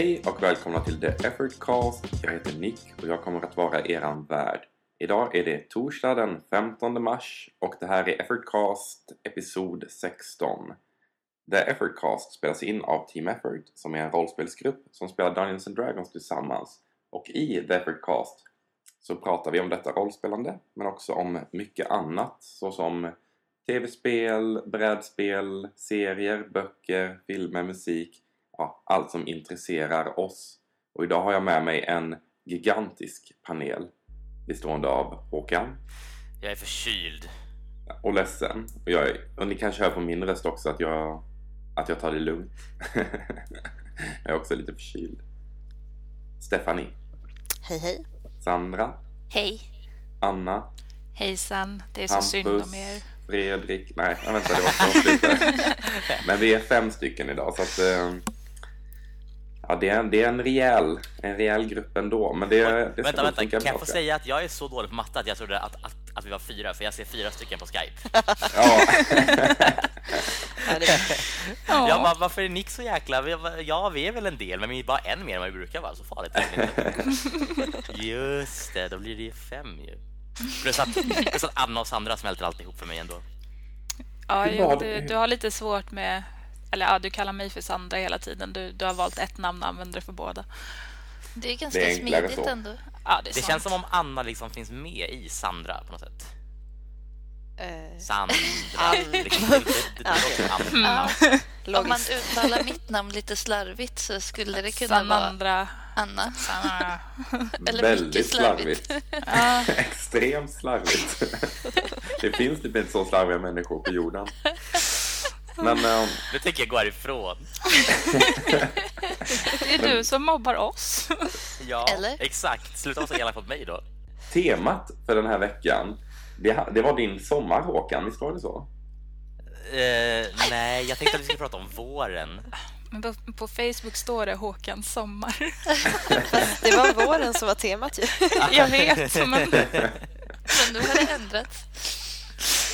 Hej och välkomna till The Effort Cast. Jag heter Nick och jag kommer att vara eran värd. Idag är det torsdag den 15 mars och det här är Effort Cast episod 16. The Effort Cast spelas in av Team Effort som är en rollspelsgrupp som spelar Dungeons and Dragons tillsammans. Och i The Effort Cast så pratar vi om detta rollspelande men också om mycket annat såsom tv-spel, brädspel, serier, böcker, filmer, musik ja, allt som intresserar oss. Och idag har jag med mig en gigantisk panel bestående av Håkan. Jag är förkyld. Och ledsen. Och, jag, och ni kanske hör på min röst också att jag, att jag tar det lugnt. jag är också lite förkyld. Stephanie. Hej hej. Sandra. Hej. Anna. Hejsan, det är så Hampus, synd om er. Fredrik. Nej, jag vänta, det var konstigt. Men vi är fem stycken idag så att... Eh, ja, det är, en, det är en rejäl, en rejäl grupp ändå. Men det, det ska vänta, vänta, kan jag få säga att jag är så dålig på matte att jag trodde att, att, att vi var fyra, för jag ser fyra stycken på Skype. Ja. Ja. Jag bara, varför är Nick så jäkla... Ja, vi är väl en del, men vi är bara en mer än vad vi brukar vara. Så farligt. Just det, då blir det ju fem ju. Plus att, plus att Anna och Sandra smälter alltid ihop för mig ändå. Ja, du, du har lite svårt med... Eller ja, du kallar mig för Sandra hela tiden. Du, du har valt ett namn och använder det för båda. Det är ganska Det är smidigt så. ändå. Ja, det Det känns som om Anna liksom finns med i Sandra på något sätt. Eh, Sandra. Anna. Om man uttalar mitt namn lite slarvigt så skulle det kunna vara Sanandra. Anna. Sanna. Eller Väldigt mycket slarvigt. slarvigt. Extremt slarvigt. det finns typ inte så slarviga människor på jorden. Men ehm, Nu tänker jag gå härifrån. det är du som mobbar oss. Ja, Eller? exakt. Sluta vara så elak mot mig då. temat för den här veckan, det, det var din sommar Håkan, visst var det så? Eh, nej, jag tänkte att vi skulle prata om våren. Men på, på Facebook står det Håkans sommar. Det var våren som var temat ju. Jag vet, men Men nu har det ändrats.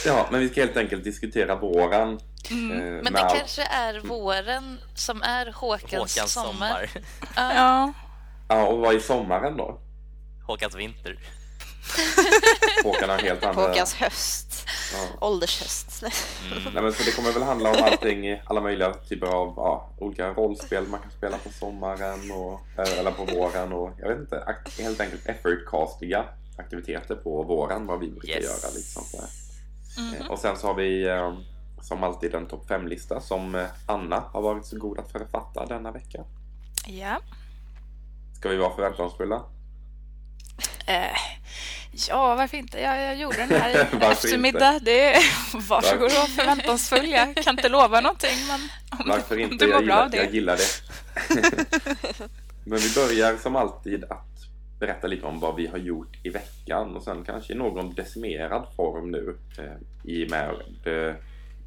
Ja, men vi ska helt enkelt diskutera våren. Eh, Men det allt- kanske är våren som är Håkans, Håkans sommar. sommar. ja. Ja, och vad är sommaren då? Håkans vinter. Håkan har helt andra... Håkans höst. Ja. Åldershöst. Nej. Nej, men så det kommer väl handla om allting, alla möjliga typer av ja, olika rollspel man kan spela på sommaren och, eh, eller på våren och jag vet inte, helt enkelt effortcastiga aktiviteter på våren, vad vi brukar Yes. göra. Liksom. Eh, Och sen så har vi som alltid en topp 5-lista som eh, Anna har varit så god att författa denna vecka. ja. Ska vi vara förväntansfulla? Eh, ja, varför inte? Jag, jag gjorde den här i eftermiddag. Det är, varsågod och var förväntansfull. Jag kan inte lova någonting, men om Varför inte? du mår Jag bra gillar, av det. jag gillar det. Men vi börjar som alltid att berätta lite om vad vi har gjort i veckan och sen kanske i någon decimerad form nu eh, i och med det,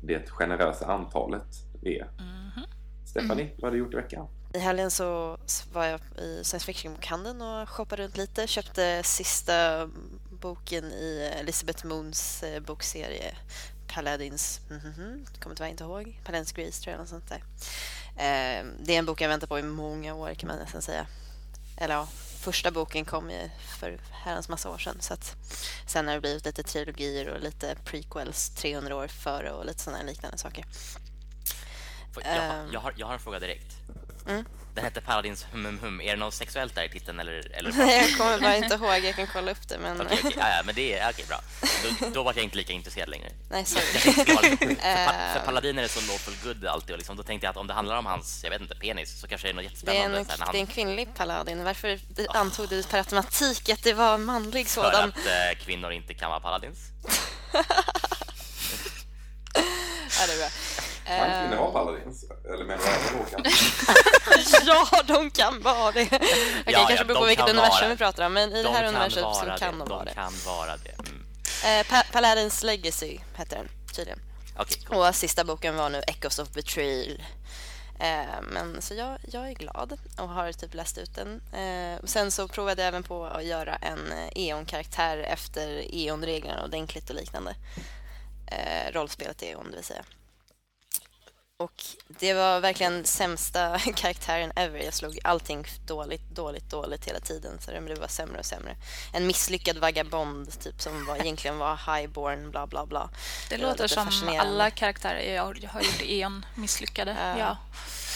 det generösa antalet vi är. Mhm. Stephanie, vad har du gjort i veckan? I helgen så var jag i science fiction-bokhandeln och shoppade runt lite. Köpte sista boken i Elizabeth Moons eh, bokserie Paladins, mhm, kommer tyvärr inte ihåg, Paladins Grace tror jag, något sånt där. Eh, Det är en bok jag väntat på i många år kan man nästan säga. Eller ja, första boken kom ju för herrans massa år sedan. Så att sen har det blivit lite trilogier och lite prequels 300 år före och lite sådana liknande saker. Jag, Ehm. jag, har, jag har en fråga direkt. Mm. Den hette Paladins hum hum hum. Är det något sexuellt där i titeln eller? eller jag kommer bara inte ihåg. Jag kan kolla upp det. Men... Okej. Ja, ja, men det är okej, bra. Då, då var jag inte lika intresserad längre. Nej, sorry. Det för, för paladiner är så lawful good alltid och liksom, då tänkte jag att om det handlar om hans, jag vet inte, penis så kanske det är något Det är, en, jättespännande. här, när det är en han, kvinnlig paladin. Varför det- antog du per automatik att det var en manlig för sådan? att eh, kvinnor inte kan vara paladins. Ja, det är bra. Kan Eh, kvinnor ha paladins? Eller menar du även Håkan? ja, de kan vara det. Okej, Ja, kanske ja, beror på de vilket kan universum vara- vi pratar om, men i det här kan universumet så vara kan det. de vara det. kan vara det. Mm. Eh, pa Paladins Legacy heter den tydligen. Okej, cool. Och sista boken var nu Echoes of Betrayal. Eh, men så jag, jag är glad och har typ läst ut den. Eh, sen så provade jag även på att göra en eh, E.ON-karaktär efter E.ON-reglerna och Denklit och liknande. Eh, rollspelet E.ON, det vill säga. Och det var verkligen sämsta karaktären ever. Jag slog allting dåligt, dåligt, dåligt hela tiden. Så det blev bara sämre och sämre. En misslyckad vagabond typ som var, egentligen var highborn, bla bla bla. Det, Det låter som alla karaktärer jag har- jag har gjort i en misslyckade. Ja. Ja.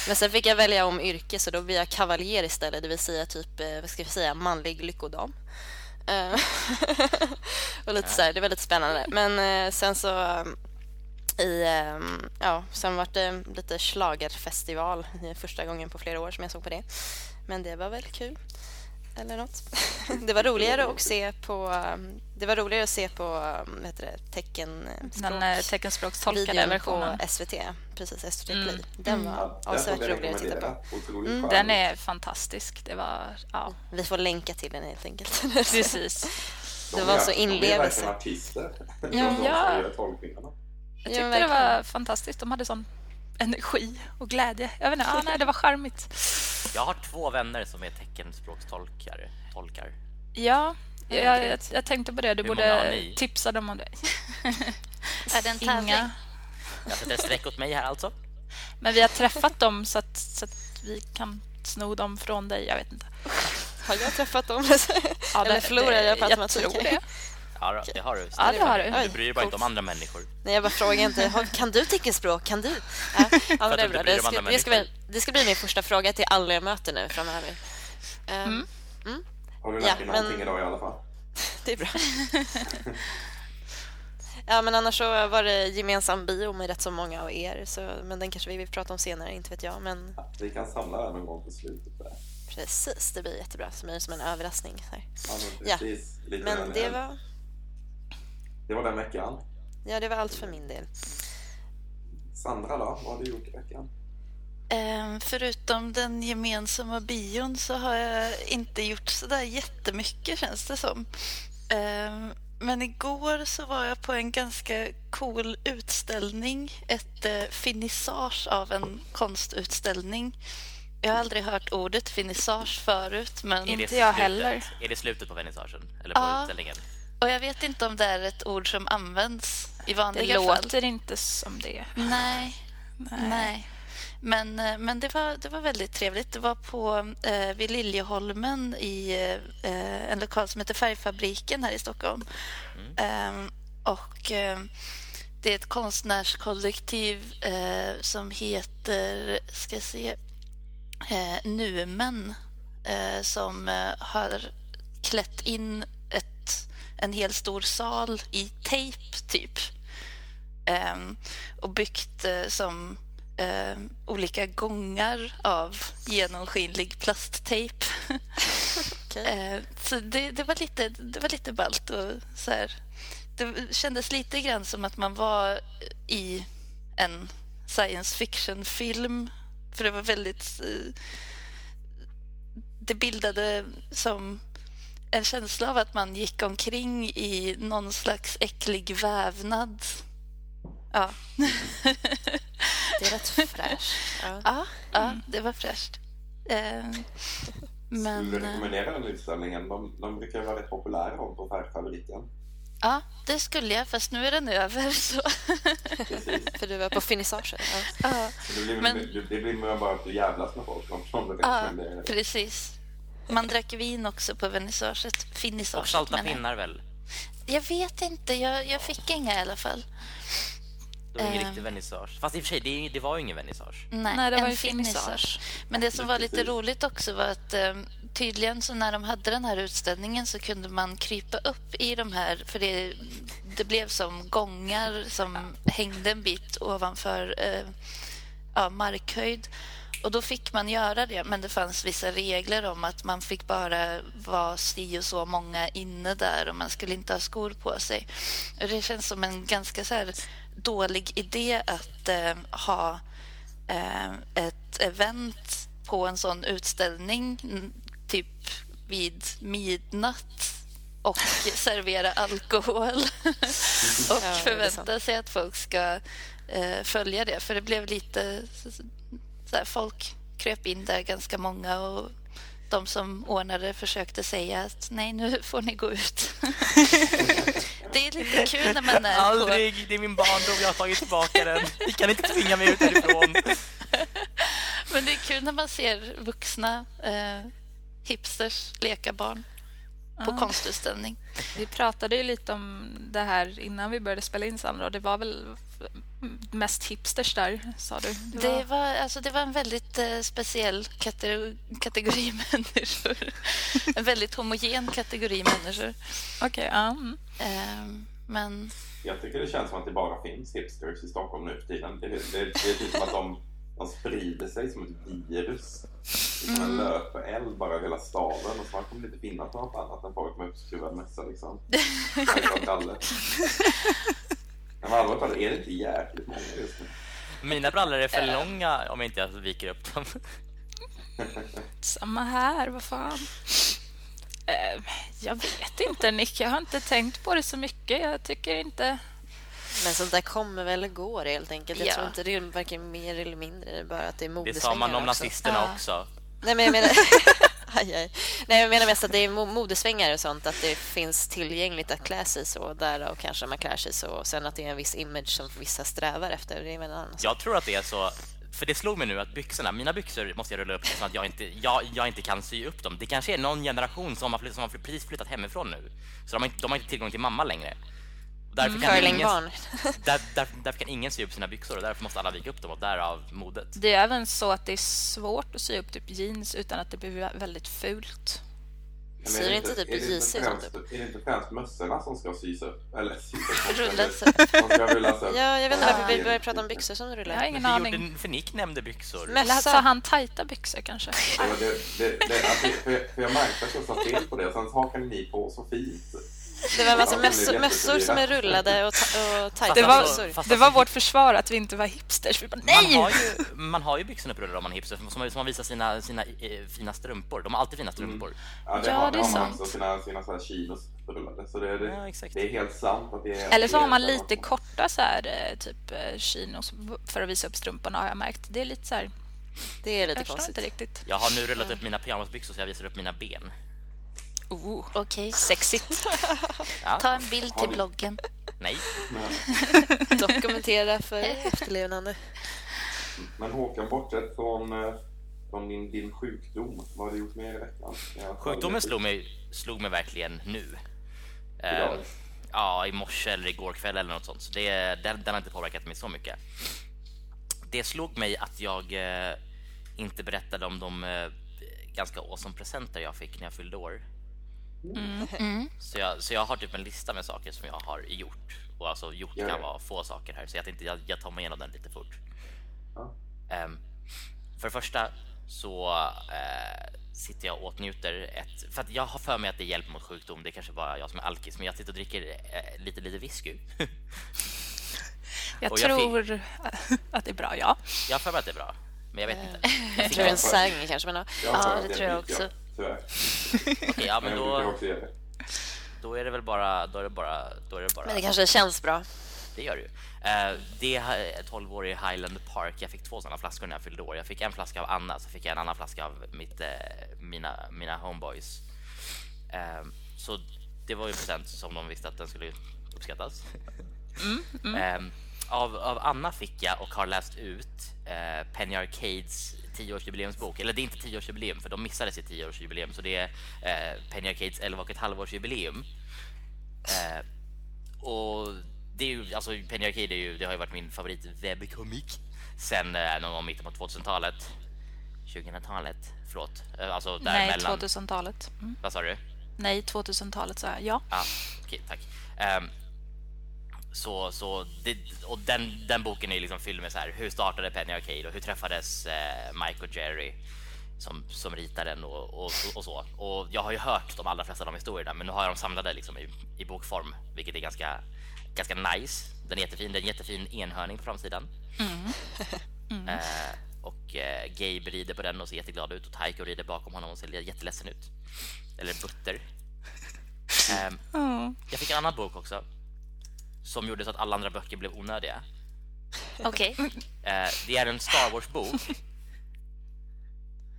Men sen fick jag välja om yrke så då blir jag kavaljer istället, det vill säga typ, eh, vad ska vi säga, manlig lyckodam. Eh, och lite så här, det var lite spännande. Men eh, sen så i, eh, ja, sen var det lite schlagerfestival Det är första gången på flera år som jag såg på det. Men det var väl kul. Eller något. Det var roligare att se på, eh, det var roligare att se på, eh, vad heter det, teckenspråk. Den eh, teckenspråkstolkade versionen. på SVT. Precis, SVT Play. Mm. Den Ja, var den avsevärt roligare att titta på. Mm. Den är fantastisk. Det var... Ja, Vi får länka till den helt enkelt. precis. De det var så De är inlevelse. verkligen artister. Ja, de som ja. gör tolkningarna. Jag Ja, tyckte det verkligen. var fantastiskt. De hade sån energi och glädje. Jag vet inte, ja, nej, det var charmigt. Jag har två vänner som är teckenspråkstolkar. Tolkar. Ja, Ja, jag, jag, jag tänkte på det. Du Hur borde tipsa dem om det. Är det en tävling? Inga. Jag sätter streck åt mig här alltså. Men vi har träffat dem så att, så att vi kan sno dem från dig. Jag vet inte. Har jag träffat dem? Ja, Eller det- förlorar jag på Jag automatik? tror det. Ja, då, det har du. Ja, det har du. Du bryr dig bara inte om andra människor. Nej, jag bara frågar inte. "Har- Kan du teckenspråk? Kan du? Ja, ja, men det, är bra. Det, ska, det, ska bli, det ska bli min första fråga till alla jag möter nu framöver. Um, Har du Ja, lärt dig men- någonting idag i alla fall? Det är bra. Ja, men annars så var det gemensam bio med rätt så många av er. Så, men den kanske vi vill prata om senare, inte vet jag. Men Ja, vi kan samla den någon gång på slutet där. precis, det blir jättebra. Som är som en överraskning. Så här. Ja, men Ja, precis. Lite Men en- det en- var, det var den veckan. ja, det var allt för min del. Sandra då? Vad har du gjort i veckan? Ehm, förutom den gemensamma bion så har jag inte gjort sådär jättemycket känns det som. Ehm, men igår så var jag på en ganska cool utställning. Ett eh, finissage av en konstutställning. Jag har aldrig hört ordet finissage förut men Är det Inte jag slutet? heller. Är det slutet på vernissagen? Eller på Ja. utställningen? Och jag vet inte om det är ett ord som används i Det vanliga fall. låter inte som det. Nej, nej. Men, eh, men det, var, det var väldigt trevligt. Det var på eh, vid Liljeholmen i eh, en lokal som heter Färgfabriken här i Stockholm. Ehm, och eh, det är ett konstnärskollektiv eh, som heter, ska jag se, eh, Numen eh, som eh, har klätt in en hel stor sal i tejp, typ. Ehm, och byggt eh, som eh, olika gångar av genomskinlig plasttejp. Okej. Eh, så det, det, var lite, det var lite ballt och så här. Det kändes lite grann som att man var i en science fiction-film. För det var väldigt... eh, Det bildade som en känsla av att man gick omkring i någon slags äcklig vävnad. Ja, Det är rätt fräscht. Ja. ja, ja det var fräscht. Eh, Men... Skulle du eh, rekommendera den utställningen? De, de brukar vara rätt populära de på Färgfabriken. Ja, det skulle jag, fast nu är den över. Så. Precis. För du var på finissagen. Ja. Ja, det blir, Men- det blir mer bara att du jävlas med folk om de ja, precis. Man drack vin också på vernissaget. Och salta menar pinnar väl? Jag vet inte, jag, jag fick inga i alla fall. Det var ingen Ehm. riktig vernissage. Fast i och för sig, det, det var ju ingen vernissage. Nej, Nej, det var en finissage. Men det som var lite roligt också var att eh, tydligen så när de hade den här utställningen så kunde man krypa upp i de här, för det, det blev som gångar som hängde en bit ovanför eh, ja, markhöjd. Och då fick man göra det, men det fanns vissa regler om att man fick bara vara si och så många inne där och man skulle inte ha skor på sig. Och det känns som en ganska så här dålig idé att eh, ha eh, ett event på en sån utställning typ vid midnatt och servera alkohol och förvänta sig att folk ska eh, följa det. För det blev lite... Här, folk kröp in där ganska många och de som ordnade försökte säga att nej, nu får ni gå ut. Det är lite kul när man är på... Aldrig! Det är min barndom, jag har tagit tillbaka den. Ni kan inte tvinga mig ut härifrån. Men det är kul när man ser vuxna eh, hipsters leka barn på Ja. konstutställning. Vi pratade ju lite om det här innan vi började spela in Sandra och det var väl mest hipsters där, sa du? Det var, alltså, det var en väldigt eh, speciell kategori, kategori människor. En väldigt homogen kategori människor. Okej, ja. mm. Ehm, men Jag tycker det känns som att det bara finns hipsters i Stockholm nu för tiden. Det, det, det är typ som att de, de sprider sig som ett virus. Det som en löpeld bara över hela staden och snart kommer det inte finnas något annat än folk med uppskruvad mössa liksom. Men allvarligt talat är det inte jäkligt många just nu. Mina brallor är för långa om inte jag viker upp dem. Samma här, vad fan. Eh, jag vet inte, Nick. Jag har inte tänkt på det så mycket. Jag tycker inte... Men sånt där kommer väl och går helt enkelt. Jag Ja. tror inte det är varken mer eller mindre. Det är bara att det är Det modesvängar sa man om också. nazisterna Ja. också. Nej, men jag menar... aj, aj. Nej, jag menar mest att det är modesvängar och sånt. Att det finns tillgängligt att klä sig så. Därav kanske man klär sig så. Och sen att det är en viss image som vissa strävar efter. Det är en annan. Jag tror att det är så, för det slog mig nu att byxorna, mina byxor måste jag rulla upp så att jag inte, jag, jag inte kan sy upp dem. Det kanske är någon generation som har, flytt, som har precis flyttat hemifrån nu. Så de har inte, de har inte tillgång till mamma längre. Därför, kan ingen, där, där, därför kan ingen sy upp sina byxor och därför måste alla vika upp dem och därav modet. Det är även så att det är svårt att sy upp typ jeans utan att det blir väldigt fult. Men Syr är det inte typ JC sånt främst, Är det inte främst mössorna som ska sys upp? Eller sys upp? Rullas upp. Ja, jag vet inte varför vi Ja. började prata om byxor som Jag har rullar. ingen För, aning. gjorde, för Nick nämnde byxor. Mössa. sa han tajta byxor kanske? Ja, det, det, det, alltså, för, för jag märkte att jag sa fel på det, sen hakade ni på så fint. Det var blev mössor, mössor som är rullade och, ta- och tajta Det var. Fast det var alltså- vårt försvar att vi inte var hipsters. Vi bara, Man nej! har, ju, man har ju byxorna upprullade om man är hipster, som, som man visar sina, sina eh, fina strumpor. De har alltid fina strumpor. Ja, det Ja, har, det är har man sant. också sina, sina så här. Så det, det, Ja, exakt. det är helt sant att det är... Eller så har man lite korta så här, eh, typ eh, chinos för att visa upp strumporna har jag märkt. Det är lite så här, Det är lite jag konstigt. inte riktigt. Jag har nu rullat upp mina pyjamasbyxor så jag visar upp mina ben. Oh, okej, sexigt. Ja, ta en bild till bloggen. nej. Men, Dokumentera för efterlevande. men Håkan, bortsett från, eh, från din, din sjukdom, vad har du gjort mer i veckan? Sjukdomen slog mig, slog mig verkligen nu. Eh, Idag? ja, i morse eller igår kväll eller något sånt. Så det, den, den har inte påverkat mig så mycket. Det slog mig att jag eh, inte berättade om de eh, ganska awesome presenter jag fick när jag fyllde år. Mm. Så jag, så jag har typ en lista med saker som jag har gjort. Och alltså gjort kan vara få saker här, så jag tänkte jag, jag tar mig igenom den lite fort. Ja. Ehm, för det första så eh, sitter jag och åtnjuter ett... För att jag har för mig att det hjälper mot sjukdom. Det är kanske bara jag som är alkis, men jag sitter och dricker eh, lite, lite whisky. Jag Och jag fick- tror att det är bra, ja. jag har för mig att det är bra, men jag vet inte. Jag tror en säng kanske. Men, ja. Ja, det tror jag också. Tyvärr. Okej, ja, men då, då är det väl bara... Då är det bara, då är det bara men det kanske känns bra. Det gör det ju. Eh, det är 12 år i Highland Park. Jag fick två sådana flaskor när jag fyllde år. Jag fick en flaska av Anna, så fick jag en annan flaska av mitt, eh, mina, mina homeboys. Eh, så det var ju en present som de visste att den skulle uppskattas. Eh, av, av Anna fick jag och har läst ut Penny Arcades 10-årsjubileumsbok. Eller det är inte 10-årsjubileum för de missade sitt 10-årsjubileum så det är eh, Penny Arcades 11 och ett halvårsjubileum. Eh, och det är ju, alltså Penny Arcade är ju, det har ju varit min favorit webbkomik sen eh, någon gång mitten på 2000-talet. 2000-talet, förlåt. Eh, Alltså Nej, däremellan. 2000-talet. Mm. Vad sa du? Nej, 2000-talet sa jag. Ja. Ja, okej, tack. Ehm, så, så det, och den, den boken är liksom fylld med så här, hur startade Penny Arcade och hur träffades eh, Mike och Jerry som, som ritar den och, och, och så. Och jag har ju hört de allra flesta av de historierna, men nu har jag dem samlade liksom i, i bokform, vilket är ganska, ganska nice. Den är jättefin, det är en jättefin enhörning på framsidan. Eh, och eh, Gabe rider på den och ser jätteglad ut och Taiko rider bakom honom och ser jätteledsen ut. Eller Butter. Ehm, Mm. jag fick en annan bok också som gjorde så att alla andra böcker blev onödiga. Okej. Eh, det är en Star Wars-bok.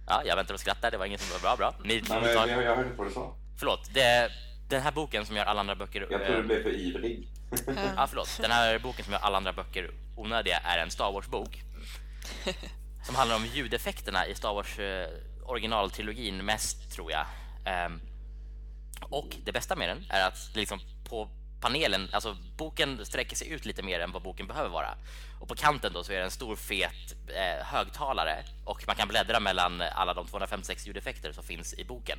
Ja, jag väntar och skrattar. Det var inget som var bra. bra. Ni, Nej, men tar, jag, jag hörde inte vad du sa. förlåt. Det, den här boken som gör alla andra böcker... Jag tror eh, du blev för ivrig. Ja, förlåt. Den här boken som gör alla andra böcker onödiga är en Star Wars-bok. Som handlar om ljudeffekterna i Star Wars eh, originaltrilogin mest, tror jag. Ehm, och det bästa med den är att liksom på panelen, alltså boken sträcker sig ut lite mer än vad boken behöver vara. Och på kanten då så är det en stor fet eh, högtalare och man kan bläddra mellan alla de 256 ljudeffekter som finns i boken.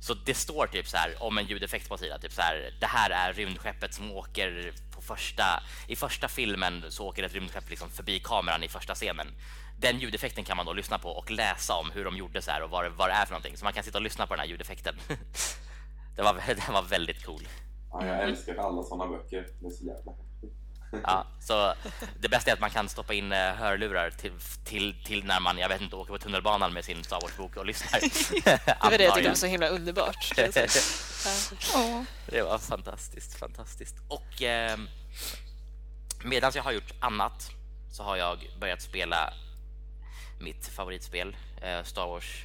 Så det står typ så här om en ljudeffekt på sidan, typ så här. Det här är rymdskeppet som åker på första i första filmen så åker ett rymdskepp liksom förbi kameran i första scenen. Den ljudeffekten kan man då lyssna på och läsa om hur de gjorde så här och vad det, vad det är för någonting. Så man kan sitta och lyssna på den här ljudeffekten. det var den var väldigt cool. Ja, jag älskar alla sådana böcker. Det är så jävla. Ja, så det bästa är att man kan stoppa in eh, hörlurar till, till, till när man, jag vet inte, åker på tunnelbanan med sin Star Wars-bok och lyssnar. Det var det jag tyckte var så himla underbart. Det var fantastiskt, fantastiskt. Och eh, medan jag har gjort annat så har jag börjat spela mitt favoritspel, eh, Star Wars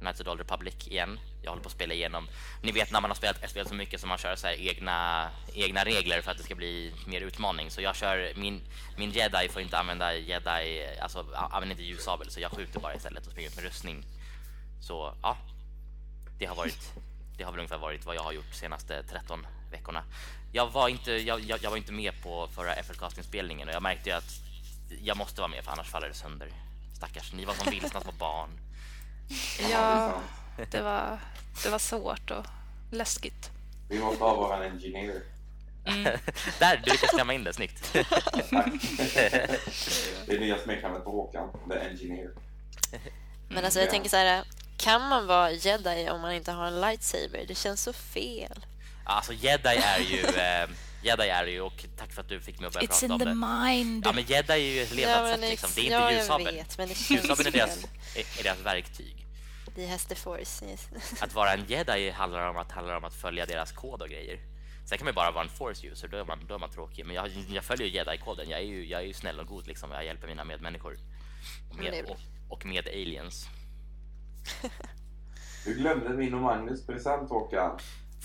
Knights of the Old Republic igen. Jag håller på att spela igenom. Ni vet när man har spelat ett spel så mycket som man kör så här egna, egna regler för att det ska bli mer utmaning. Så jag kör min, min jedi får inte använda jedi, alltså använder inte ljussabel så jag skjuter bara istället och springer ut med rustning. Så ja, det har varit det har väl ungefär varit vad jag har gjort de senaste 13 veckorna. Jag var inte, jag, jag, jag var inte med på förra FL-casting-spelningen och jag märkte ju att jag måste vara med för annars faller det sönder. Stackars, ni var som vilsna små barn. Ja, det var, det var svårt och läskigt. Vi måste ha våran engineer. Där, du lyckades klämma in det, snyggt. Det är nya smeknamnet på Håkan. The engineer. Men alltså jag Ja. tänker så här, kan man vara jedi om man inte har en lightsaber? Det känns så fel. Alltså jedi är ju, eh, jedi är ju, och tack för att du fick mig att börja It's prata in om the det. mind. Ja men jedi är ju ett Ja, levnadssätt men liksom, det är inte ja, är deras, fel. är, är deras verktyg. The force. Yes. Att vara en jedi handlar om att, handlar om att följa deras kod och grejer. Sen kan man ju bara vara en force user, då är man, då är man tråkig. Men jag, jag följer ju jedi-koden, jag är ju, jag är ju snäll och god liksom. Jag hjälper mina medmänniskor. Och är med, och, och med aliens. Du glömde min och Magnus present Håkan.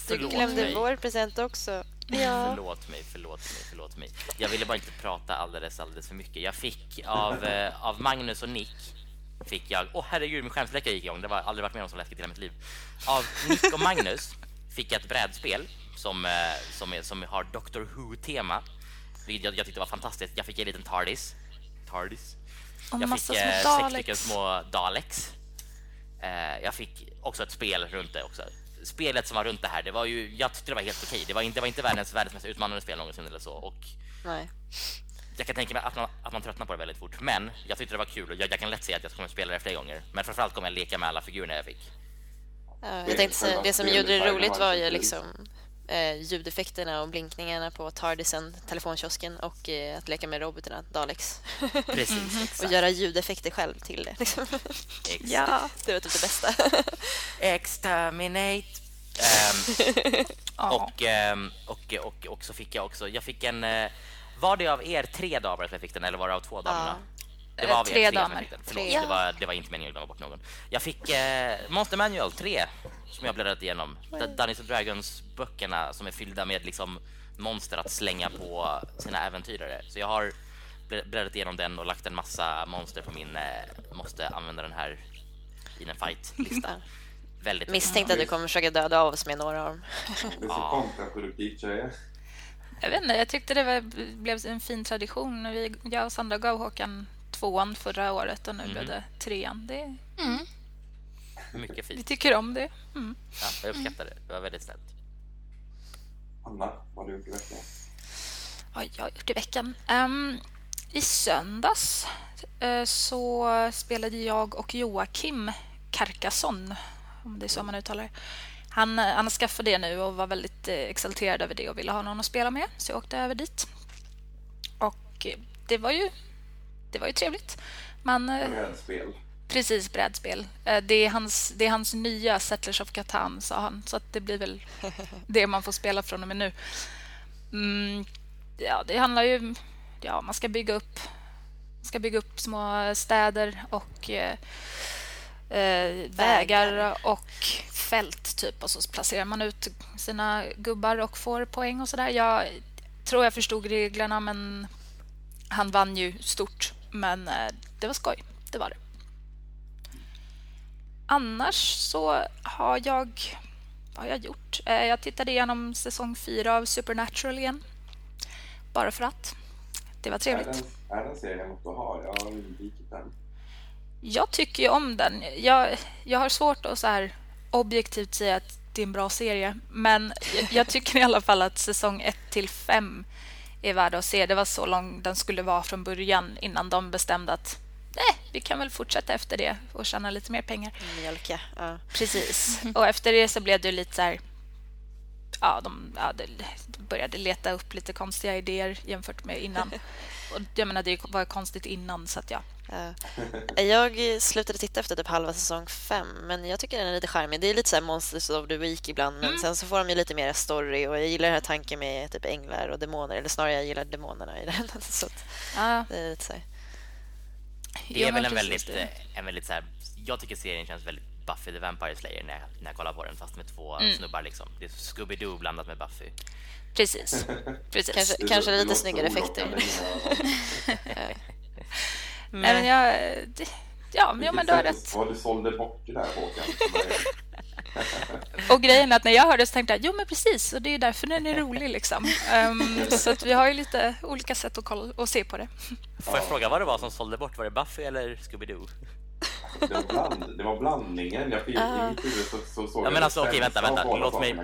Du glömde mig. vår present också. Ja. Förlåt mig, förlåt mig, förlåt mig. Jag ville bara inte prata alldeles, alldeles för mycket. Jag fick av, eh, av Magnus och Nick fick jag, åh herregud min skärmsläckare gick igång, det har aldrig varit med om så läskigt i hela mitt liv. Av Nick och Magnus fick jag ett brädspel som, eh, som, är, som har Doctor Who-tema. Vilket jag, jag tyckte var fantastiskt. Jag fick en liten TARDIS. TARDIS. Och Jag fick eh, sex Daleks. stycken små Daleks. Eh, jag fick också ett spel runt det också. Spelet som var runt det här, det var ju, jag tyckte det var helt okej. Det var inte, det var inte världens, världens mest utmanande spel någonsin eller så. Och Nej. Jag kan tänka mig att man, att man tröttnar på det väldigt fort. Men jag tyckte det var kul och jag, jag kan lätt säga att jag kommer spela det fler gånger. Men framförallt kommer jag leka med alla figurerna jag fick. Ja, jag Det- tänkte det som gjorde det roligt var ju liksom eh, ljudeffekterna och blinkningarna på Tardisen, telefonkiosken och eh, att leka med robotarna, Daleks. Precis, och göra ljudeffekter själv till det. Liksom. Ja. Det var typ det bästa. Exterminate. Ja. och, ehm, och, och, och så fick jag också, jag fick en, eh, var det av er tre damer som jag fick den eller var det av två damerna? Det var av er tre tre som jag damer. Förlåt, Tre. det, var, det var inte meningen att glömma bort någon. Jag fick eh, Monster Manual 3 som jag bläddrat igenom. Dungeons and Dragons böckerna som är fyllda med liksom monster att slänga på sina äventyrare. Så jag har blä- bläddrat igenom den och lagt en massa monster på min eh, måste använda den här i en fight-lista. Väldigt Misstänkte att du kommer försöka döda av oss med några av dem. Det är så kontraproduktivt tjejer. Jag vet inte, jag tyckte det var, blev en fin tradition. Vi, jag och Sandra gav Håkan tvåan förra året och nu blev det trean. Det, mycket vi fint. tycker om det. Mm. Ja, jag uppskattar det. Det var väldigt snällt. Anna, vad har du gjort i veckan? Vad jag har gjort i veckan? Ehm, I söndags eh, så spelade jag och Joakim Carcassonne, om det är så man uttalar det. Han, han skaffade det nu och var väldigt eh, exalterad över det och ville ha någon att spela med, så jag åkte över dit. Och eh, det var ju, det var ju trevligt. Man, eh, Brädspel. Precis, brädspel. Det är, hans, det är hans nya Settlers of Catan, sa han. Så att det blir väl det man får spela från och med nu. Mm, ja, det handlar ju... Ja, man ska bygga upp, man ska bygga upp små städer och eh, vägar och fält typ och så placerar man ut sina gubbar och får poäng och sådär. Jag tror jag förstod reglerna men han vann ju stort. Men eh, det var skoj, det var det. Annars så har jag... Vad har jag gjort? Eh, jag tittade igenom säsong fyra av Supernatural igen. Bara för att. Det var Är trevligt. den, är den serien något du har? Jag har undvikit den. Jag tycker ju om den. Jag, jag har svårt att så här objektivt säga att det är en bra serie. Men jag, tycker i alla fall att säsong 1 till 5 är värd att se. Det var så lång den skulle vara från början innan de bestämde att nej, vi kan väl fortsätta efter det och tjäna lite mer pengar. Mjölka. Ja. Precis. Och efter det så blev det lite så här... Ja, de ja, de började leta upp lite konstiga idéer jämfört med innan. Och jag menar, det var konstigt innan, så att ja. Ja. Jag slutade titta efter typ halva säsong fem, men jag tycker den är lite charmig. Det är lite så här Monsters of the Week ibland, men sen så får de ju lite mer story och jag gillar den här tanken med typ änglar och demoner, eller snarare jag gillar demonerna i den. Så att ja det är lite så här. Det är väl en väldigt, eh, en väldigt så här, jag tycker serien känns väldigt Buffy the Vampire Slayer när jag, när jag kollar på den, fast med två Mm. snubbar liksom. Det är Scooby-Doo blandat med Buffy. Precis. Precis. Kanske, Det- kanske lite snyggare effekter. Nej, men jag... Det, ja, men, ja, men du har rätt. Vad du sålde bort det där Håkan. Och grejen är att när jag hörde så tänkte jag, jo men precis, och det är därför den är rolig liksom. Ehm, så att vi har ju lite olika sätt att, kolla, att se på det. Får jag fråga vad det var som sålde bort? Var det Buffy eller Scooby-Doo? Det var, bland, det var blandningen. Jag fick, I mitt huvud så, så såg Ja jag men alltså okej vänta, vänta. Låt mig.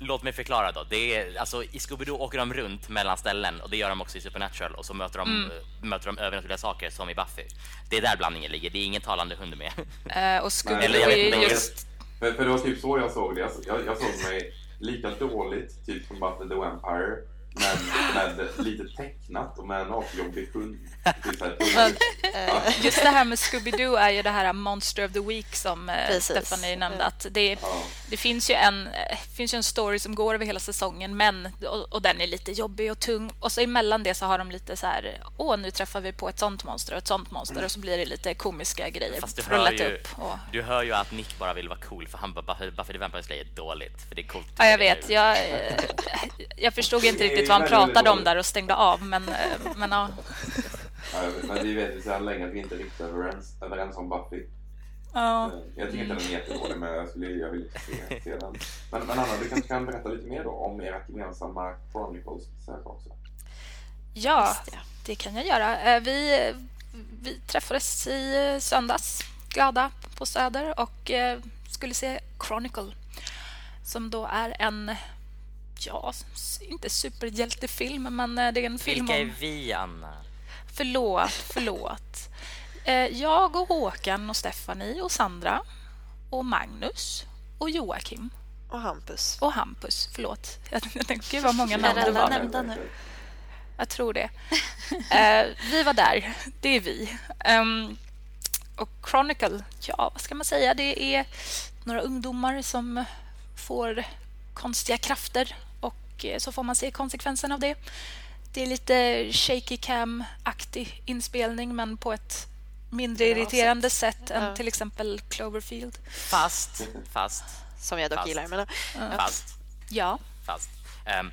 Låt mig förklara då. Det är, alltså, I Scooby-Doo åker de runt mellan ställen och det gör de också i Supernatural och så möter de, Mm. eh, möter de övernaturliga saker som i Buffy. Det är där blandningen ligger, det är ingen talande hund med. Uh, och Scooby-Doo Eller jag är vet ju inte, just... För, för det var typ så jag såg det. Jag, jag, jag såg mig lika dåligt typ som Buffy the Vampire. Men med lite tecknat och med en asjobbig hund. Ja. Just det här med Scooby-Doo är ju det här Monster of the Week som eh, Precis. Stephanie nämnde. Att det, Ja. det finns ju en, eh, finns ju en story som går över hela säsongen men, och, och den är lite jobbig och tung. Och så emellan det så har de lite så här, åh nu träffar vi på ett sånt monster och ett sånt monster och så blir det lite komiska grejer Fast du för att hör, ju, upp. Och, du hör ju att Nick bara vill vara cool för han bara Buffy, the Vampire Slayer är dåligt. För det är coolt. ja, jag vet. Jag, eh, jag förstod inte är riktigt vad han pratade om där och stängde av. Men, eh, men ja. Men vi vet ju sedan länge att vi inte är riktigt överens, överens om Buffy. ja. Eh, Jag tycker inte den är jättedålig men jag, skulle, jag vill se, se den. Men, men Anna, du kanske kan berätta lite mer då om ert gemensamma Chronicles besök också? Ja, det. det kan jag göra. Eh, Vi, vi träffades i söndags, glada, på Söder och skulle se Chronicle som då är en, ja, inte superhjältefilm, men eh, det är en film Vilka är vi, Anna? Förlåt, förlåt. Eh, Jag och Håkan och Stephanie och Sandra och Magnus och Joakim Och Hampus. och Hampus. Förlåt, jag tänkte gud vad många namn det var. nämnda nu? Jag tror det. Eh, vi var där. Det är vi. Ehm, och Chronicle, ja, vad ska man säga? Det är några ungdomar som får konstiga krafter och eh, så får man se konsekvensen av det. Det är lite shaky cam-aktig inspelning men på ett mindre irriterande sätt än Ja. till exempel Cloverfield. Fast, fast, Som jag dock Fast. gillar. Men, fast, Ja, fast. Ehm,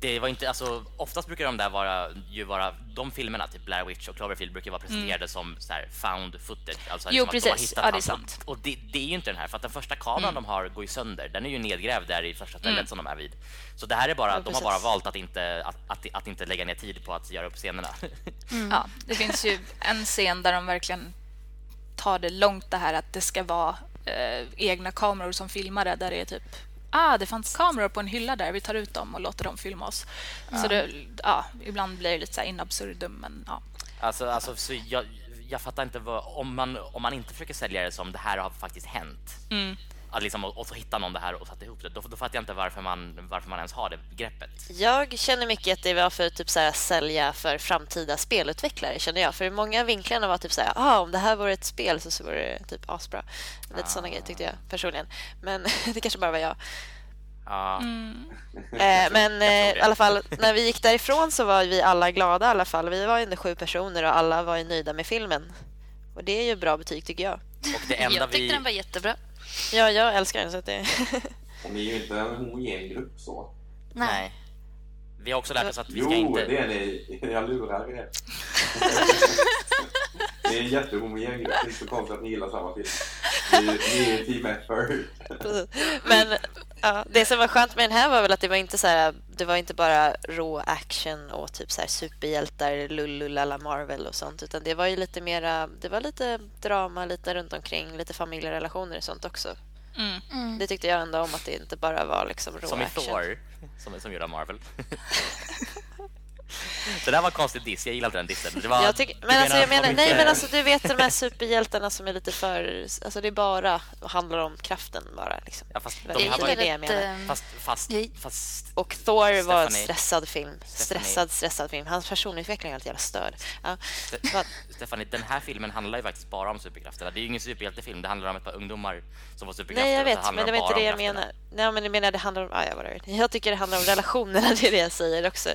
det var inte, alltså oftast brukar de där vara, ju vara, de filmerna, typ Blair Witch och Cloverfield brukar vara presenterade som så här found footage. Alltså Mm. Jo, liksom de precis. hittat Ja, det är sant. Mm. Och, och det, det är ju inte den här, för att den första kameran de har går ju sönder. Den är ju nedgrävd där i första stället som de är vid. Så det här är bara, Ja, de har bara valt att inte, att, att, att inte lägga ner tid på att göra upp scenerna. Ja, det finns ju en scen där de verkligen tar det långt det här att det ska vara eh, egna kameror som filmar det där det är typ Ah, det fanns kameror på en hylla där. Vi tar ut dem och låter dem filma oss. Så det, ja, ibland blir det lite så in absurdum, men ja. Alltså, alltså så jag, jag fattar inte vad, om man, om man inte försöker sälja det som det här har faktiskt hänt. Mm. Att liksom, och, och så hittar någon det här och satte ihop det. Då, då fattar jag inte varför man, varför man ens har det greppet. Jag känner mycket att det var för typ så här, sälja för framtida spelutvecklare, känner jag. För många vinklarna var typ så här, ah, om det här vore ett spel så, så vore det typ asbra. Lite sådana grejer tyckte jag personligen. Men det kanske bara var jag. Ja, Mm. Eh, men eh, i alla fall, när vi gick därifrån så var vi alla glada i alla fall. Vi var ändå sju personer och alla var ju nöjda med filmen. Och det är ju bra betyg tycker jag. och det enda Jag tyckte vi... den var jättebra. Ja, jag älskar den så att det... Och ni är ju inte en homogen grupp så. Nej. Vi har också lärt oss att vi jo, ska inte... det är ni. Jag lurar er. det är en jättehomogen grupp. Det är så konstigt att ni gillar samma film. Ni, ni är team effort. Men ja, det som var skönt med den här var väl att det var inte så här, det var inte bara rå action och typ så här superhjältar, lullull alla Marvel och sånt, utan det var ju lite mera, det var lite drama lite runt omkring, lite familjerelationer och sånt också. Mm. Mm. Det tyckte jag ändå om att det inte bara var liksom rå Som i action. Thor, som, som gjorde Marvel. det där var konstig diss, jag gillade inte den dissen. Det var, Jag tycker, du men alltså, jag var menar, nej men alltså du vet de här superhjältarna som är lite för, alltså det är bara, handlar om kraften bara liksom. Ja, fast Jag de gillar här var ju... det jag menar. ehm, Fast, fast, Jag- fast Och Thor var en Stephanie. stressad film. Stephanie. Stressad, stressad film. Hans personutveckling är helt jävla störd. Ja. Ste- Vad- Stephanie, den här filmen handlar ju faktiskt bara om superkrafterna. Det är ju ingen superhjältefilm, det handlar om ett par ungdomar som får superkrafter. Nej, jag vet, men det var inte det jag menar. Nej, men jag menar det handlar om... Ah, ja. Jag tycker det handlar om relationerna, det är det jag säger också.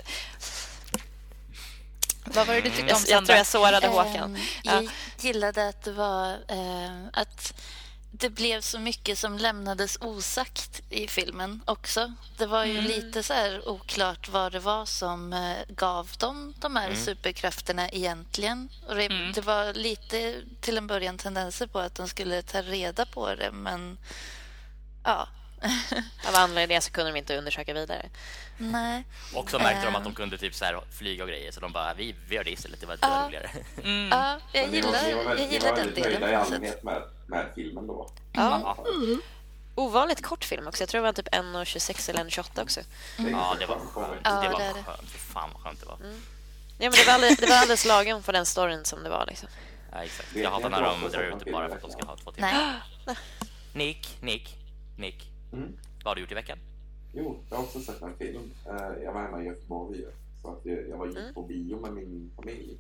Vad var det du tyckte Jag, om, jag tror Sandra? jag sårade Håkan. Ehm, Ja. Jag gillade att det var eh, att det blev så mycket som lämnades osagt i filmen också. Det var ju lite så oklart vad det var som eh, gav dem de här superkrafterna egentligen. Och det, det var lite till en början tendenser på att de skulle ta reda på det, men ja. Av anledningar så kunde de inte undersöka vidare. Nej. Och så märkte de Ehm. att de kunde typ så här flyga och grejer, så de bara, vi, vi gör det istället, det var, var Ja. roligare. Ja, jag gillar, ni var jag väldigt- ni gillar var den väldigt nöjda i delen. allmänhet med, med filmen då. Ja. Ovanligt kort film också. Jag tror det var typ 1.26 eller 1.28 också. Ja, det var skönt. Ja, det var det skönt. Fy fan vad skönt det var. Ja, men det, var alldeles, det var alldeles lagom för den storyn som det var. Liksom. Ja, exakt. Jag hatar är när de drar ut det bara för att de ska ha två timmar. Nej. Nick, Nick, Nick. Mm. Vad har du gjort i veckan? Jo, jag har också sett en film. Eh, Jag var hemma i Göteborg så att jag var gick på bio med min familj.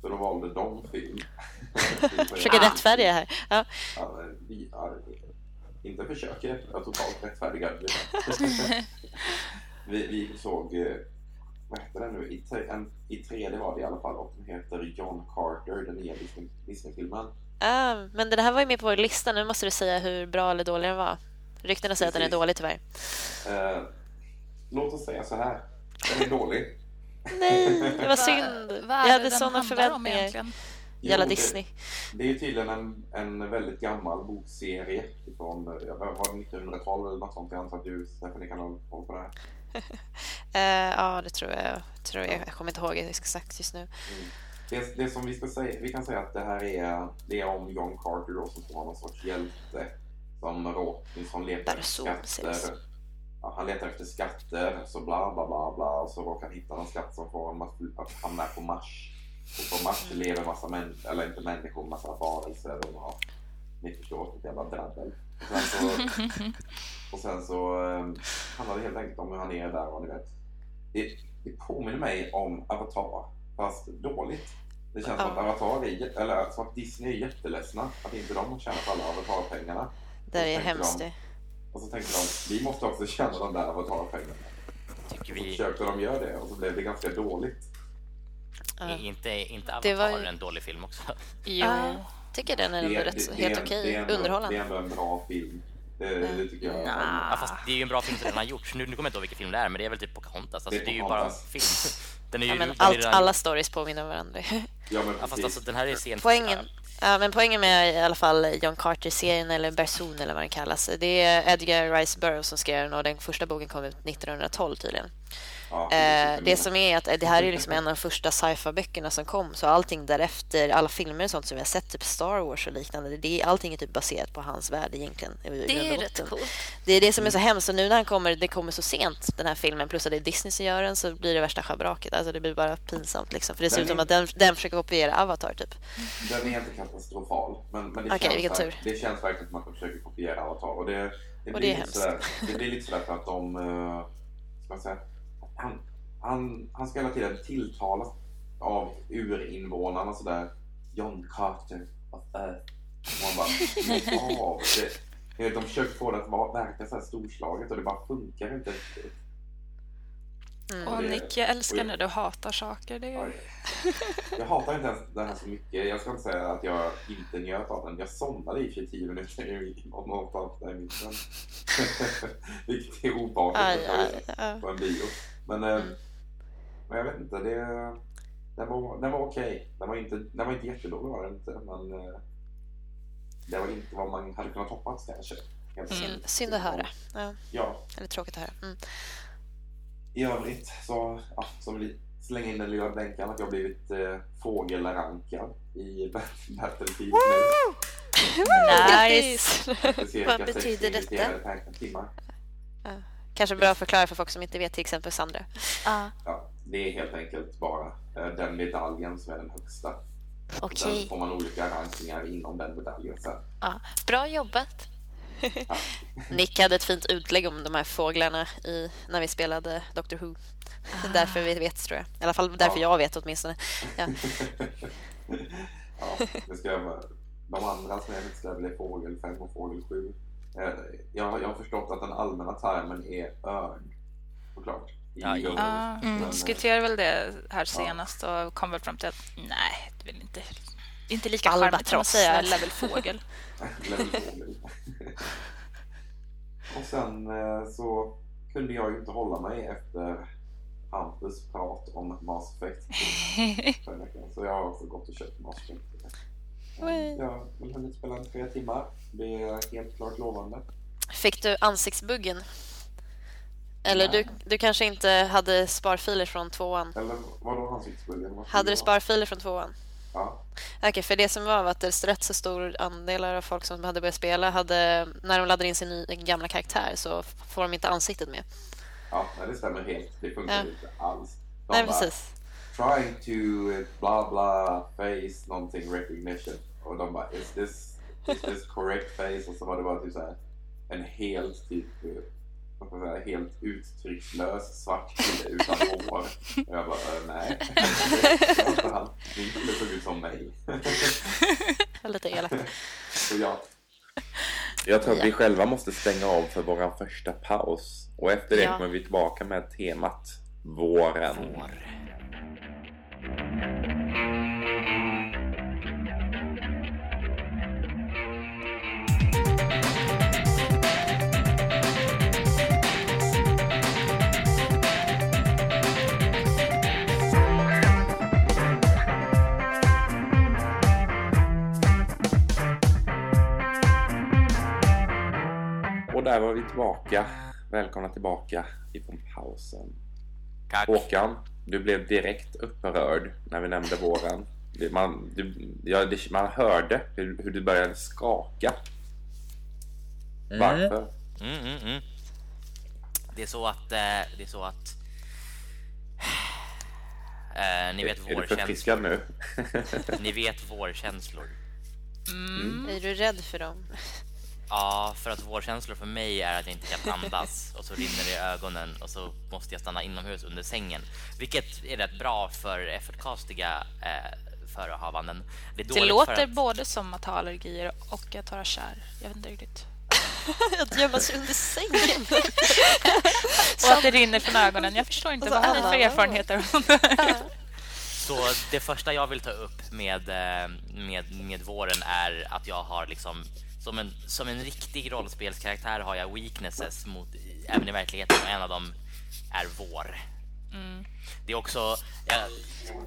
Så då valde de film. Försöker rättfärdiga här. Ja. Ja, vi är, inte försöker, jag är totalt rättfärdigad. vi, vi såg, eh, vad heter den nu, i, en, i 3D var det i alla fall och den heter John Carter, den nya Disney- Disney-filmen. Ah, men den här var ju med på vår lista. Nu måste du säga hur bra eller dålig den var. Ryktena säger att den är dålig tyvärr. Eh, låt oss säga så här, den är dålig. Nej, det var synd. Vad Jag är det hade sådana förväntningar. Jo, Disney. Det, det är tydligen en, en väldigt gammal bokserie från, jag vet inte, var det 1912 eller något sånt. Jag antar att du, Stephanie, kan ha koll på det här. Eh, ja, det tror jag. tror jag. Jag kommer inte ihåg exakt just nu. Det, det som vi ska säga, vi kan säga att det här är, det är om John Carter då som ska vara någon sorts hjälte som som letar efter skatter. Ja, han letar efter skatter, så bla bla bla bla, och så råkar han hitta någon skatt som får honom att, hamna på Mars. Och på Mars lever massa människor, eller inte människor, massa varelser och ja, ni förstår, ett jävla drabbel. Och sen så, och sen så um, handlar det helt enkelt om hur han är där och ni vet. Det, det påminner mig om Avatar, fast dåligt. Det känns som att Ja. Avatar är, eller som att Disney är jätteledsna att inte de har tjänat alla Avatar-pengarna. Det är Och så tänkte hemskt de-. Och så tänkte de, vi måste också tjäna de där Avatar-pengarna. Tycker Och så vi... försökte de göra det och så blev det ganska dåligt. Ja. Är inte, inte Det var Avatar ju- en dålig film också? Jo, Ja. tycker den är Det, det, rätt, det, helt okej. det, är ändå, det Underhållande. är ändå en bra film. Det, det tycker jag. Ja, fast det är ju en bra film som redan har gjorts. Nu, nu kommer jag inte ihåg vilken film det är, men det är väl typ Pocahontas. Alltså, Det är det är ju bara film. Den är ju, Ja, men den är allt, redan- alla stories påminner om varandra. Ja, men Ja, fast alltså den här är sent. Poängen, ja, men poängen med i alla fall John Carter-serien, eller Berson eller vad den kallas, det är Edgar Rice Burroughs som skrev den och den första boken kom ut 1912 tydligen. Ja, Eh, det som är att det här är liksom en av de första sci-fi-böckerna som kom, så allting därefter, alla filmer och sånt som vi har sett, typ Star Wars och liknande, det, allting är typ baserat på hans värld egentligen. Det och är rätt coolt. Det är det som är så hemskt. Och nu när han kommer, det kommer så sent, den här filmen, plus att det är Disney som gör den, så blir det värsta schabraket. Alltså det blir bara pinsamt liksom. För det ser Den ut som är- att den, den försöker kopiera Avatar typ. Den är inte katastrofal. Men, men det, Okej, känns, tur. det känns verkligen som att de försöker kopiera Avatar. Och det, det, Och blir, det är lite sådär, det blir lite sådär för att de... Uh, ska man säga, han, han, han ska hela tiden tilltalas av urinvånarna sådär. John Carter of Earth. Och man bara, lägg av. Det, de försöker få det att verka så här storslaget och det bara funkar inte. Och det- Nick, jag älskar och- när du hatar saker. Det är... Jag hatar inte ens den här så mycket. Jag ska inte säga att jag inte njöt av den. Jag somnade i och för tio minuter någon någonstans där i mitten. Vilket är obehagligt på en bio. Men, eh, men jag vet inte. Det, den var, den var okej. Den, var inte, den var inte jättedålig var den inte. Men eh, det var inte vad man hade kunnat hoppas kanske. Helt Synd, att höra. Ja, Ja, eller tråkigt att höra. Mm. i övrigt så, ja, som li, slänga in den lilla bänken att jag har blivit eh, fågelrankad i Bat- Battlefield nu. Cirka Vad betyder 60 detta? timmar. Kanske bra att förklara för folk som inte vet, till exempel Sandra. Ja, Ja, det är helt enkelt bara eh, den medaljen som är den högsta. Och Sen får man olika rankingar inom den medaljen sen. Ja. Bra jobbat. Nick hade ett fint utlägg om de här fåglarna i, när vi spelade Doctor Who. Är därför vi vet, tror jag. I alla fall därför Ja. jag vet åtminstone. Ja. ja, det ska jag. De andra som är är väl fågel 5 och fågel 7. Eh, Jag, jag har förstått att den allmänna termen är örn. Såklart. Ja. Ja, Men, eh, diskuterade väl det här senast och kom väl fram till att nej, det väl inte, inte lika charmigt som att Albatross. säga levelfågel. Levelfågel. och sen eh, så kunde jag ju inte hålla mig efter Hampus prat om Mass Effect. Så jag har också gått och köpt Mass Effect. Jag har hunnit spela tre timmar. Det är helt klart lovande. Fick du ansiktsbuggen? Eller du, du kanske inte hade sparfiler från tvåan? Eller vadå ansiktsbuggen? Vad Hade du sparfiler från tvåan? Ja. Okej, för det som var var att det rätt så stor andel av folk som hade börjat spela hade, när de laddade in sin ny, gamla karaktär så får de inte ansiktet med. Ja, det stämmer helt. Det funkar Ja. inte alls. De Nej, bara, precis. Trying to eh, bla bla face någonting recognition. Och de bara, is this, is this correct face? Och så var det bara typ så här, en helt typ, vad ska man säga, helt uttryckslös svart kille utan hår. Och jag bara, eh, nej. Det var inte han. Min kille såg ut som mig. Lite elakt. Så ja. Jag tror att vi själva måste stänga av för vår första paus. Och efter det Ja. kommer vi tillbaka med temat våren. Vår. Och där var vi tillbaka. Välkomna tillbaka ifrån pausen. Tack. Håkan, du blev direkt upprörd när vi nämnde våren. Man, du, ja, det, man hörde hur, hur du började skaka. Varför? Mm, mm, mm. Det är så att... Eh, det är så att... Eh, ni vet är du vårkänslor. förfriskad nu? Ni vet vårkänslor. Är du rädd för dem? Ja, för att vårkänslor för mig är att jag inte kan andas och så rinner det i ögonen och så måste jag stanna inomhus under sängen. Vilket är rätt bra för effortcastiga eh, förehavanden. Det, är Det låter att, både som att ha allergier och att vara kär. Jag vet inte riktigt. Att gömma sig under sängen? Och att det rinner från ögonen. Jag förstår inte. Vad ni alla, för erfarenheter? Så det första jag vill ta upp med, eh, med, med våren är att jag har liksom som en, som en riktig rollspelskaraktär har jag weaknesses mot, även i verkligheten och en av dem är vår. Det är också, jag,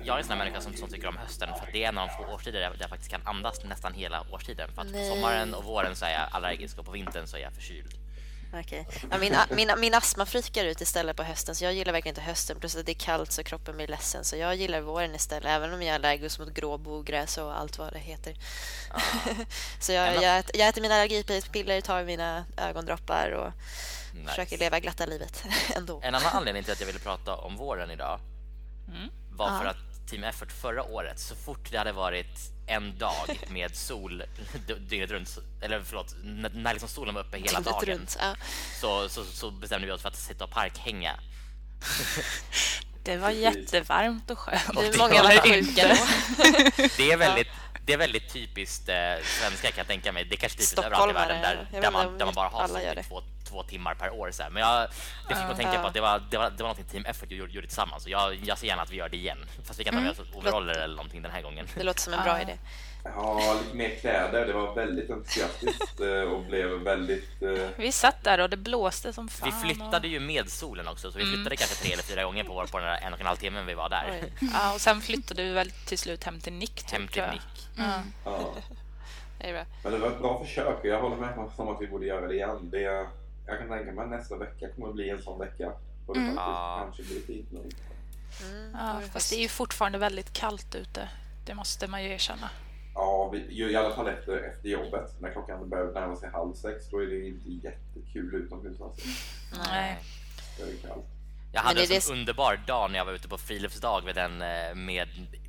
jag är en sån människa som, som tycker om hösten för att det är en av de få årstider där jag faktiskt kan andas nästan hela årstiden. För att på sommaren och våren så är jag allergisk och på vintern så är jag förkyld. Okej. Ja, min, min, min astma frikar ut istället på hösten så jag gillar verkligen inte hösten. Plus att det är kallt så kroppen blir ledsen. Så jag gillar våren istället. Även om jag är allergisk mot gråbogräs och allt vad det heter. så jag, jag, äter, jag äter mina allergipiller, tar mina ögondroppar och Nice. försöker leva glatta livet ändå. En annan anledning till att jag ville prata om våren idag var för Ja. att Team Effort förra året, så fort det hade varit en dag med sol dygnet runt, eller förlåt, när liksom solen var uppe hela dagen, runt. Ja. så, så, så bestämde vi oss för att sitta och parkhänga. Det var jättevarmt och skönt. Det många var sjuka då? Det är väldigt, det är väldigt typiskt eh, svenska kan jag tänka mig. Det är kanske typiskt överallt i världen där, där, man, där man bara har alla så gör det. två, två timmar per år. Så här. Men jag, det fick att tänka på att det var, det var, det var någonting Team Effort gjorde, gjorde tillsammans. Och jag, jag ser gärna att vi gör det igen. Fast vi kan ta med oss overaller eller någonting den här gången. Det låter som en bra idé. Ja, lite mer kläder. Det var väldigt entusiastiskt eh, och blev väldigt... eh, Vi satt där och det blåste som fan. Vi flyttade ju med solen också, så vi flyttade kanske tre eller fyra gånger på, vår, på den där en och en halv timmen vi var där. Oj. Ja, och sen flyttade vi väl till slut hem till Nick. typ, Hem till. Nick. Ja. Ja. Det är bra. Men det var ett bra försök jag håller med om att vi borde göra det igen. Det, jag kan tänka mig att nästa vecka kommer att bli en sån vecka. Och det faktiskt Ja. kanske blir fint nog. Mm, Ja, fast det är ju fortfarande väldigt kallt ute. Det måste man ju erkänna. Ja, vi, i alla fall efter, efter jobbet. När klockan börjar närma sig halv sex då är det inte jättekul utomhus alltså. Nej. Det är kallt. Jag Men hade är en det- underbar dag när jag var ute på friluftsdag med den, eh, med,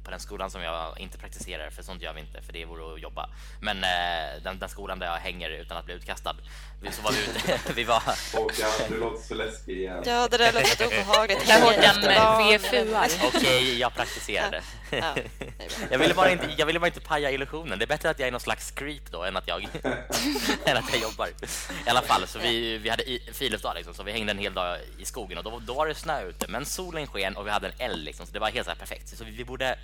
på den skolan som jag inte praktiserar, för sånt gör vi inte, för det vore att jobba. Men eh, den, den skolan där jag hänger utan att bli utkastad, vi, så var vi ute, vi var, Håkan, du låter så läskig igen. Ja, det där låter obehagligt. Efter eh, barn. VFUar. okej, jag praktiserade. Ja. Jag ville, bara inte, jag ville bara inte paja illusionen. Det är bättre att jag är någon slags creep då än att jag, än att jag jobbar. I alla fall, så vi, vi hade i- friluftsdag liksom, så vi hängde en hel dag i skogen och då, då var det snö ute, men solen sken och vi hade en eld liksom, så det var helt så här perfekt. Så vi, vi borde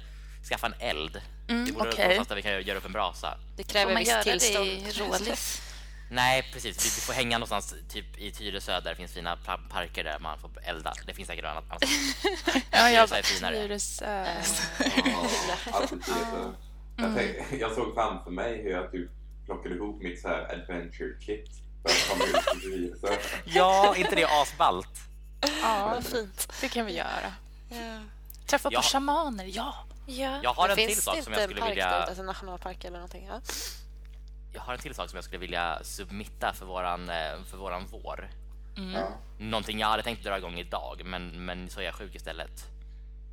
skaffa en eld. vi borde någonstans där vi kan göra upp en brasa. Det kräver visst göra det tillstånd. i Rålis? Nej, precis. Vi, vi får hänga någonstans typ i Tyresö där det finns fina pa- parker där man får elda. Det finns säkert annat. annat. Ja, jag Tyresö är finare. Tyresö. Ja, trevligt. Jag, såg framför mig hur jag typ plockade ihop mitt så här adventure kit för att komma ut till Tyresö. Ja, inte det asballt? Ja, fint. det kan vi göra. Ja. Träffa Ja. på shamaner, ja. Ja. Jag har Men en till finns sak det som inte jag en skulle park vilja- där ute, Alltså en nationalpark eller någonting. Ja. Jag har en till sak som jag skulle vilja submitta för våran, eh, för våran vår. Ja. Någonting jag hade tänkt dra igång idag, men, men så är jag sjuk istället.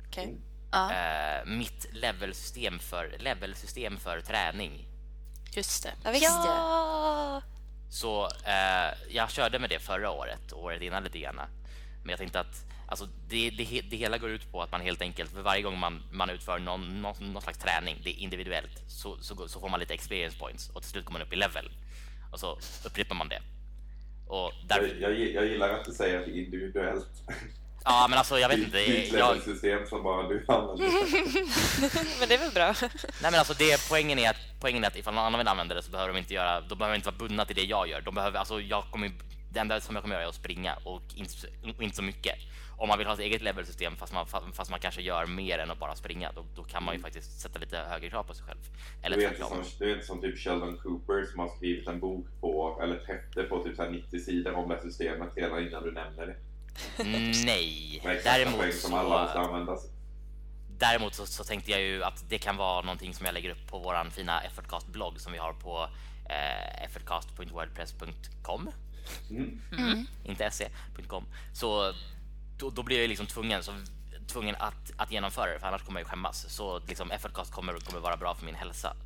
Okej. Ja. Eh, mitt levelsystem för, levelsystem för träning. Just det. Ja, visst ja. Ja! Så eh, jag körde med det förra året och året innan lite grann. Men jag tänkte att alltså, det, det, det hela går ut på att man helt enkelt för varje gång man, man utför någon, någon, någon slags träning, det är individuellt, så, så, så får man lite experience points och till slut kommer man upp i level. Och så upprepar man det. Och Jag, där, jag, jag gillar att du säger att det är individuellt. ja men alltså jag vet inte. ditt Jag, levelsystem som bara du använder. Men det är väl bra. nej men alltså det, poängen är att, poängen är att ifall någon annan vill använda det så behöver de inte göra, de behöver inte vara bundna till det jag gör. De behöver, alltså jag kommer, det enda som jag kommer göra är att springa och inte, inte så mycket. Om man vill ha ett eget levelsystem fast man, fast man kanske gör mer än att bara springa, då, då kan man ju faktiskt sätta lite högre krav på sig själv. Eller Du tvärtom. som, du inte som typ Sheldon Cooper som har skrivit en bok på, eller ett häfte på typ så här 90 sidor om det här systemet redan innan du nämner det. Nej, däremot som alla måste så, användas. däremot så, så tänkte jag ju att det kan vara någonting som jag lägger upp på våran fina Effortcast-blogg som vi har på eh, effortcast.wordpress.com. Mm. inte se.com. Så då, då blir jag liksom tvungen, så, tvungen att, att genomföra det, för annars kommer jag ju skämmas. Så liksom Effortcast kommer, kommer vara bra för min hälsa.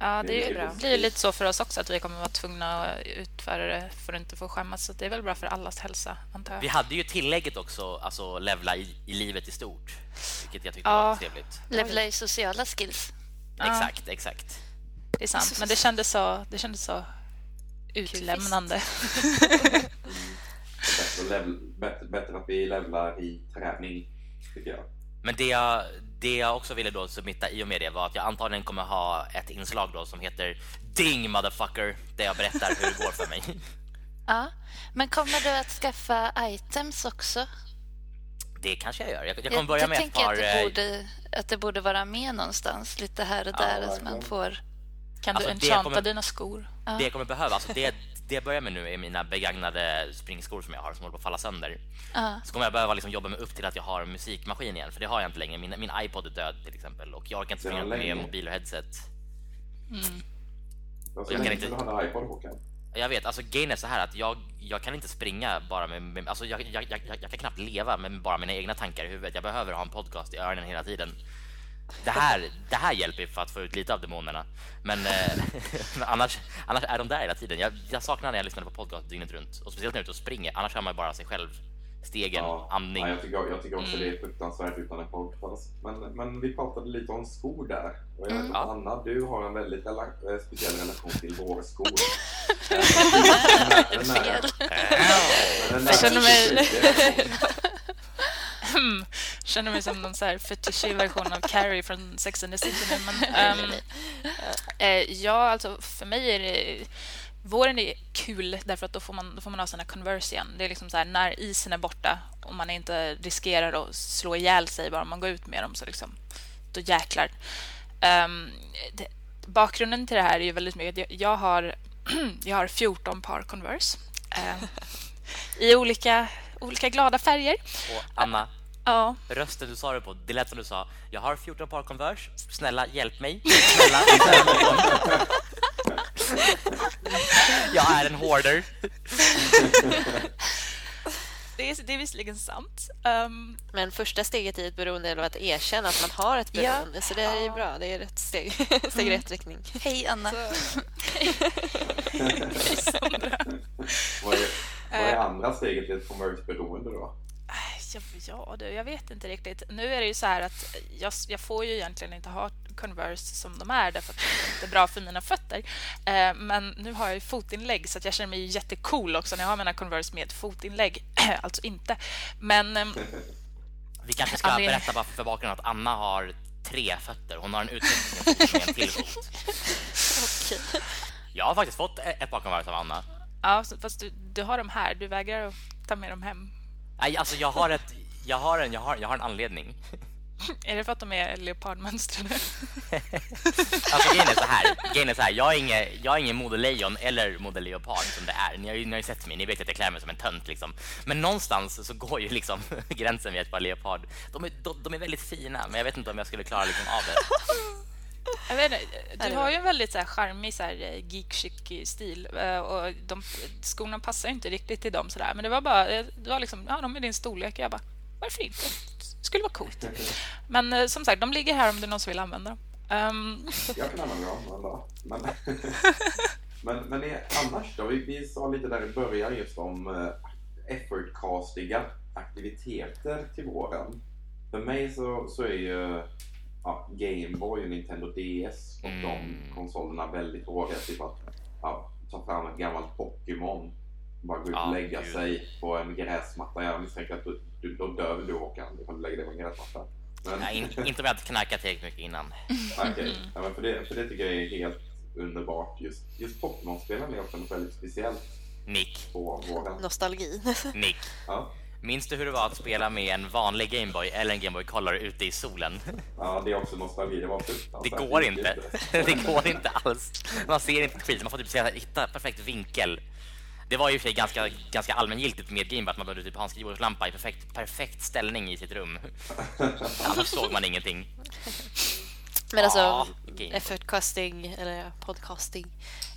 Ja, Det är det bra. blir lite så för oss också att vi kommer vara tvungna att utföra det för att inte få skämmas. Så det är väl bra för allas hälsa, antar jag. Vi hade ju tillägget också, alltså levla i, i livet i stort, vilket jag tyckte Ja. var trevligt. Levla i sociala skills. Exakt, exakt. Det är sant, men det kändes så, det kändes så utlämnande. Bättre, att vi levlar i träning, tycker jag. Men det jag, det jag också ville då submitta i och med det var att jag antagligen kommer ha ett inslag då som heter Ding motherfucker, där jag berättar hur det går för mig. Ja. Men kommer du att skaffa items också? Det kanske jag gör. Jag, jag kommer börja jag med ett tänker par... att det, eh, borde, att det borde vara med någonstans, lite här och Ja, där, att man får... Kan Alltså, du det enchanta kommer- dina skor? Det jag kommer behöva, alltså det, det jag börjar med nu är mina begagnade springskor som jag har som håller på att falla sönder. Ja. Så kommer jag behöva liksom jobba mig upp till att jag har en musikmaskin igen, för det har jag inte längre. Min, min iPod är död till exempel och jag orkar inte springa med mobil och headset. Det var så Jag kan inte- hade iPod, Håkan. Jag vet, alltså grejen är så här att jag, jag kan inte springa bara med, med alltså jag, jag, jag, jag kan knappt leva med bara mina egna tankar i huvudet. Jag behöver ha en podcast i öronen hela tiden. Det här, det här hjälper för att få ut lite av demonerna. Men, eh, men annars, annars är de där hela tiden. Jag, jag saknar när jag lyssnar på podcast dygnet runt. Och speciellt när jag är ute och springer. Annars hör man bara sig själv stegen, Ja, andning. Ja, jag, tycker, jag tycker också det är fruktansvärt utan en podcast. Men, men vi pratade lite om skor där. Och jag vet att Ja. Anna, du har en väldigt rela- eh, speciell relation till vårskor. Fel. Jag känner mig- mig... Känner mig som någon så här fetischig version av Carrie från Sex and the City. Men, ehm, eh, ja, alltså för mig är det... Våren är kul därför att då får man, då får man ha sina Converse igen. Det är liksom så här, när isen är borta och man inte riskerar att slå ihjäl sig bara man går ut med dem så liksom, då jäklar. Ehm, det, bakgrunden till det här är ju väldigt mycket... Jag, jag, har, jag har 14 par Converse ehm, i olika, olika glada färger. Och Anna, Ja, rösten du sa det på, det lät som du sa Jag har 14 par Converse, snälla hjälp mig. Snälla. Jag är en hoarder. det är, det är visserligen sant. Ehm, Men första steget i ett beroende är att erkänna att man har ett Ja. beroende. Så det är ju bra. Det är rätt steg, steg i rätt riktning. Hej Anna. vad, är, vad är andra steget i ett Converse-beroende då? Ja, ja du, jag vet inte riktigt. Nu är det ju så här att jag, jag får ju egentligen inte ha Converse som de är därför att de inte är bra för mina fötter. Eh, men nu har jag ju fotinlägg så att jag känner mig ju jättecool också när jag har mina Converse med fotinlägg. alltså inte. Men ehm, Vi kanske ska Anledning- berätta bara för bakgrunden att Anna har tre fötter. Hon har en utvecklad fot med en till fot. Okej. Jag har faktiskt fått ett par Converse av Anna. Ja, fast du, du har dem här. Du vägrar att ta med dem hem. Nej, alltså jag har ett... Jag har en, jag har, jag har en anledning. Är det för att de är leopardmönstrade? Alltså grejen är så här. Grejen är så här. Jag är ingen, jag är ingen modelejon eller modeleopard som det är. Ni har, ju, ni har ju sett mig. Ni vet att jag klär mig som en tönt liksom. Men någonstans så går ju liksom gränsen vid ett par leopard. De är, de, de är väldigt fina, men jag vet inte om jag skulle klara liksom av det. Jag vet inte, du har ju en väldigt så här charmig så här eh, geek chic stil eh, och de, skorna passar ju inte riktigt till dem sådär. Men det var bara, eh, det var liksom, ja de är din storlek. Jag bara, varför inte? Det skulle vara coolt. Men som sagt, de ligger här om det är någon som vill använda dem. Ehm, Jag kan använda dem. Men, men, men det, annars då? Vi, vi sa lite där i början just om effortcastiga aktiviteter till våren. För mig så, så är ju ja, Gameboy och Nintendo DS och de Mm. konsolerna väldigt hårda. Typ att ja, ta fram ett gammalt Pokémon bara gå ut och Ja, lägga gud. sig på en gräsmatta. Jag misstänker att du, du, då dör du Håkan ifall du lägger dig på en gräsmatta. Men, Nej, in, inte jag hade knarkat tillräckligt mycket innan. Okej, ja, men för, det, för det tycker jag är helt underbart. Just, just Pokémon-spelen är också något väldigt speciellt Nick, på våren. Nostalgi. Nick. Ja, Minns du hur det var att spela med en vanlig Gameboy eller en Gameboy Color ute i solen? ja, det är också nostalgi. Det var Det går inte. Det går inte alls. Man ser inte skit. Man får typ se- hitta perfekt vinkel. Det var ju i och för sig ganska, ganska allmängiltigt med Gameboy att man behövde typ ha en skrivbordslampa i perfekt, perfekt ställning i sitt rum. Annars såg man ingenting. Men alltså, Boy. effortcasting, eller podcasting,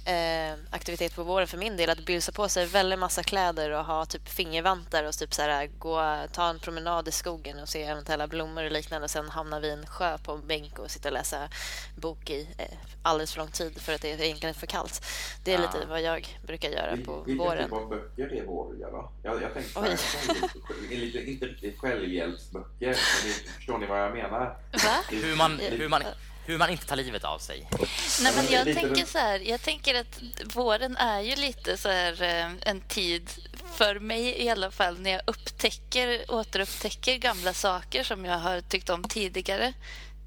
eh, aktivitet på våren för min del, att bylsa på sig väldigt massa kläder och ha typ fingervantar och typ så här, gå, ta en promenad i skogen och se eventuella blommor och liknande och sen hamna vid en sjö på en bänk och sitta och läsa bok i eh, alldeles för lång tid för att det är egentligen för kallt. Det är Ja. lite vad jag brukar göra Vil- på Vilka våren. typer av böcker är våriga då? Jag, jag tänkte Oj. såhär, lite, inte riktigt självhjälpsböcker, men ni, förstår ni vad jag menar? Va? Hur man, hur man, hur man inte tar livet av sig. Nej, men jag tänker så här. Jag tänker att våren är ju lite så här eh, en tid för mig i alla fall när jag upptäcker, återupptäcker gamla saker som jag har tyckt om tidigare.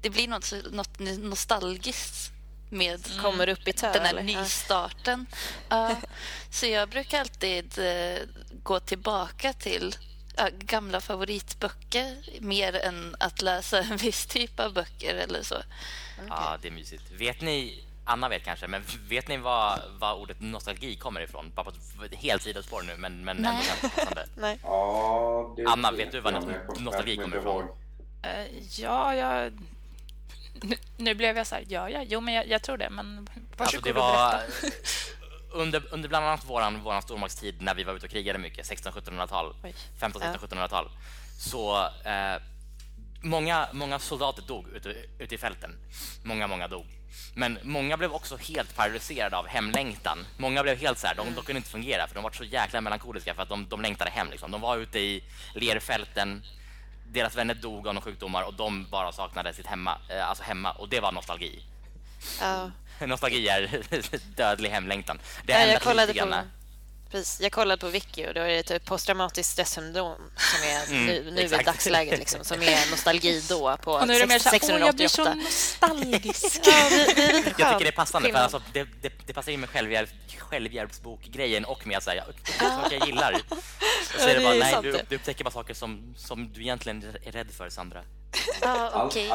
Det blir något, något nostalgiskt med Kommer upp i tö, den här eller? Nystarten. Ja. Så jag brukar alltid eh, gå tillbaka till ja, gamla favoritböcker mer än att läsa en viss typ av böcker eller så. Ja, det är mysigt. Vet ni, Anna vet kanske, men vet ni vad, vad ordet nostalgi kommer ifrån? Bara på ett helt sidospår nu, men, men Nej. Nej. Ja, det Anna, vet du kommer- nostalgi kommer ifrån? ja, jag... Nu, nu blev jag så här, ja, ja, jo, men jag, jag tror det, men Alltså, varsågod det och var berätta. under, under bland annat våran, våran stormaktstid när vi var ute och krigade mycket, 1600-1700-tal, Oj. 15 Ja. 1600-1700-tal, så eh, många, många soldater dog ute, ute i fälten. Många, många dog. Men många blev också helt paralyserade av hemlängtan. Många blev helt så här, de, de kunde inte fungera för de var så jäkla melankoliska för att de, de längtade hem. Liksom. De var ute i lerfälten, deras vänner dog av sjukdomar och de bara saknade sitt hemma, eh, alltså hemma och det var nostalgi. Ja. Nostalgi är dödlig hemlängtan. Det Ja, jag kollade på, precis, jag kollade på Wiki och då är det typ posttraumatiskt stressyndrom som är Mm, nu, nu i dagsläget liksom, som är nostalgi då på Och nu är det mer så här, åh, jag blir 1688. så nostalgisk. Ja, det, det Jag tycker det är passande för alltså, det, det, det passar in med självhjälp, självhjälpsbok-grejen och med att säga saker jag gillar. Och så Ja, är det bara, nej, du, du upptäcker bara saker som, som du egentligen är rädd för, Sandra. All, allting,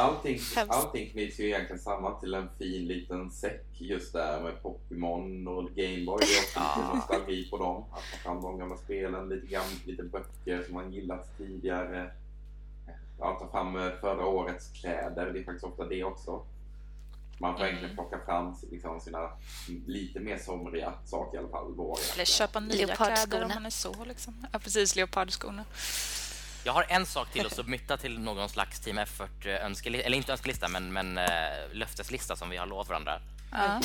allting knyts ju egentligen samman till en fin liten säck just där med Pokémon och Gameboy. Det är också lite nostalgi på dem. Att ta fram de gamla spelen, lite, gam, lite böcker som man gillat tidigare. Ja, ta fram eh, förra årets kläder, det är faktiskt ofta det också. Man får egentligen plocka fram liksom, sina lite mer somriga saker i alla fall. Våriga. Eller köpa nya kläder om man är så. Liksom. Ja, precis. Leopardskorna. Jag har en sak till att submitta till någon slags Team Effort eh, önskelista, eller inte önskelista, men, men äh, löfteslista som vi har lovat varandra. Ja. Jag,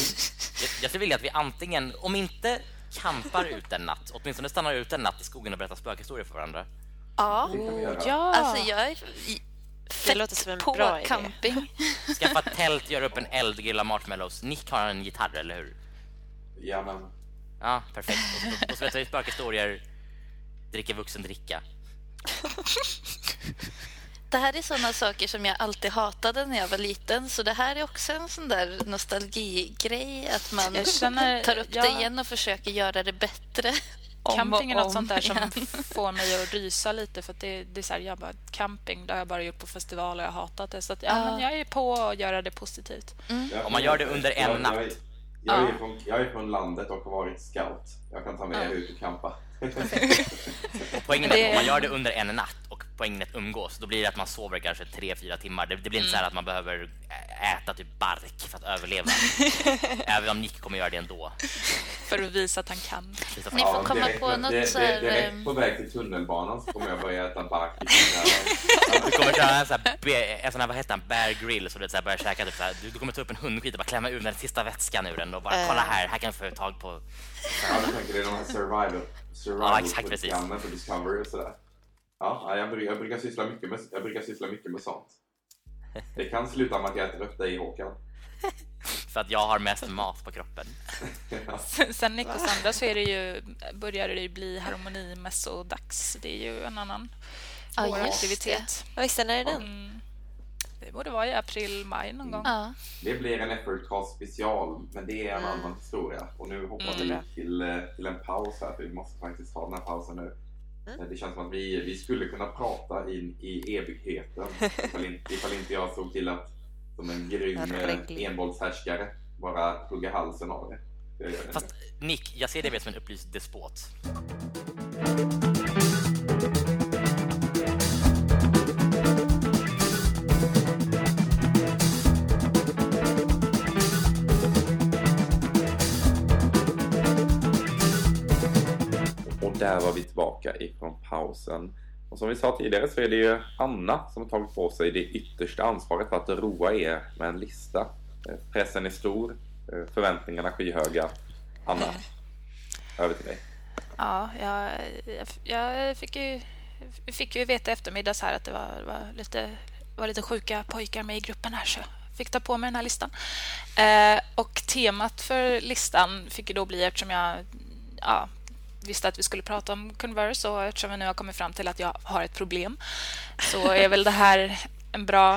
jag skulle vilja att vi antingen, om inte campar ut en natt, åtminstone stannar ut en natt i skogen och berättar spökhistorier för varandra. Ja. Ja. alltså jag är fett låter som en på bra idé. camping. Skaffa tält, göra upp en eld, grilla marshmallows. Nick har en gitarr, eller hur? Ja, men Ja, perfekt. Och så, och så berättar vi spökhistorier, dricker vuxen dricka. Det här är sådana saker som jag alltid hatade när jag var liten. Så det här är också en sån där nostalgigrej. Att man Jag känner- tar upp ja. det igen och försöker göra det bättre. Camping är något sånt där som får mig att rysa lite för att det, det är så här, jag bara, camping, det har jag bara gjort på festivaler och jag har hatat det. Så att, ja, Ja. men jag är på att göra det positivt. jag- Om man gör det under en jag, natt. Jag, jag, är Ja. från, jag är från landet och har varit scout. Jag kan ta med er ut och campa. Poängen Men är att om man gör det under en natt och poängen är att umgås, då blir det att man sover kanske 3-4 timmar. Det, det blir inte så här att man behöver äta typ bark för att överleva. Även om Nick kommer göra det ändå. För att visa att han kan. Ni får komma direkt, på något det, så här, Direkt ehm, på väg till tunnelbanan så kommer jag börja äta bark Du kommer köra en sån här, en sån här vad heter han, bear grill, så du så här, börja käka typ så här, du, du kommer ta upp en hundskit och bara klämma ur den sista vätskan ur den och bara Eh. kolla här, här kan du få tag på. Ja, jag tänker det är de här survival, Ja, survival exakt, precis. programmen på Discovery och sådär. Ja, jag brukar, jag, brukar syssla mycket med, jag brukar syssla mycket med sånt. Det kan sluta med att jag äter upp dig Håkan. För att jag har mest mat på kroppen. Sen Nick och Sandra så är det ju, börjar det ju bli harmonimässodags. Det är ju en annan Ja, aktivitet. Ja, visst, är den? Mm. Det borde vara i april, maj någon gång. Ja. Det blir en Effortcast special, men det är en Mm. annan historia. Och nu hoppar Mm. vi till, eh, till en paus här, för vi måste faktiskt ta den här pausen nu. Mm. Eh, Det känns som att vi, vi skulle kunna prata in i evigheten ifall inte, ifall inte jag såg till att som en grym eh, envåldshärskare bara hugga halsen av det. Jag gör det Fast Nick, jag ser dig mer som en upplyst despot. Där var vi tillbaka ifrån pausen. Och som vi sa tidigare så är det ju Anna som har tagit på sig det yttersta ansvaret för att roa er med en lista. Eh, pressen är stor, eh, förväntningarna skyhöga. Anna, över till dig. Ja, jag, jag, fick, ju, fick ju veta i eftermiddags här att det var, var, lite, var lite sjuka pojkar med i gruppen här så jag fick ta på mig den här listan. Eh, och temat för listan fick ju då bli eftersom jag ja, visste att vi skulle prata om Converse och eftersom vi nu har kommit fram till att jag har ett problem så är väl det här en bra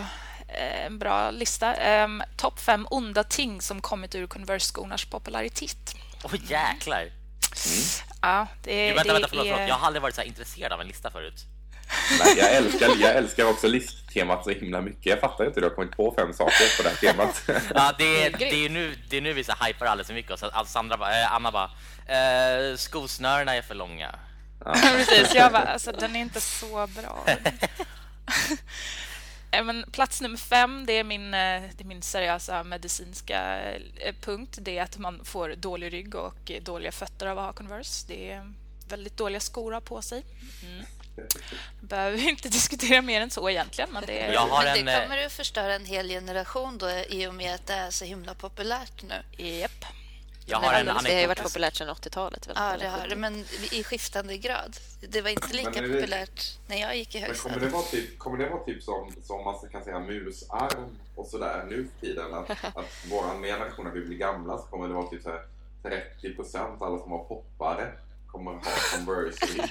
eh, en bra lista. Um, Topp fem onda ting som kommit ur Converse-skornas popularitet. Åh jäklar! Ja, det, Jo, vänta, det vänta, förlåt, är... förlåt. Jag har aldrig varit så intresserad av en lista förut. Nej, jag, älskar, jag älskar också listtemat så himla mycket. Jag fattar inte hur du har kommit på fem saker på det här temat. Ja, det, är, det, är nu, det är nu vi så hypar alldeles för mycket. Och så att Sandra bara, eh, Anna bara, eh, skosnörena är för långa. Ja. Precis, jag bara, alltså den är inte så bra. Eh, Men plats nummer fem, det är min, eh, det är min seriösa medicinska eh, punkt. Det är att man får dålig rygg och eh, dåliga fötter av att ha Converse. Det är väldigt dåliga skor att ha på sig. Mm. Behöver vi inte diskutera mer än så egentligen. Men det, är... Jag har Men en, det eh, kommer ju förstöra en hel generation då i och med att det är så himla populärt nu. Japp. Jag har en det har ju varit populärt sedan 80-talet. väl? Ja, det har det, 70. men i skiftande grad. Det var inte lika det- populärt när jag gick i Men kommer det högstadiet. vara typ, kommer det vara typ som, som man kan säga musarm och sådär nu för tiden? Att, att våran generation när vi blir gamla så kommer det vara typ så här 30 procent alla som har poppare kommer ha Converse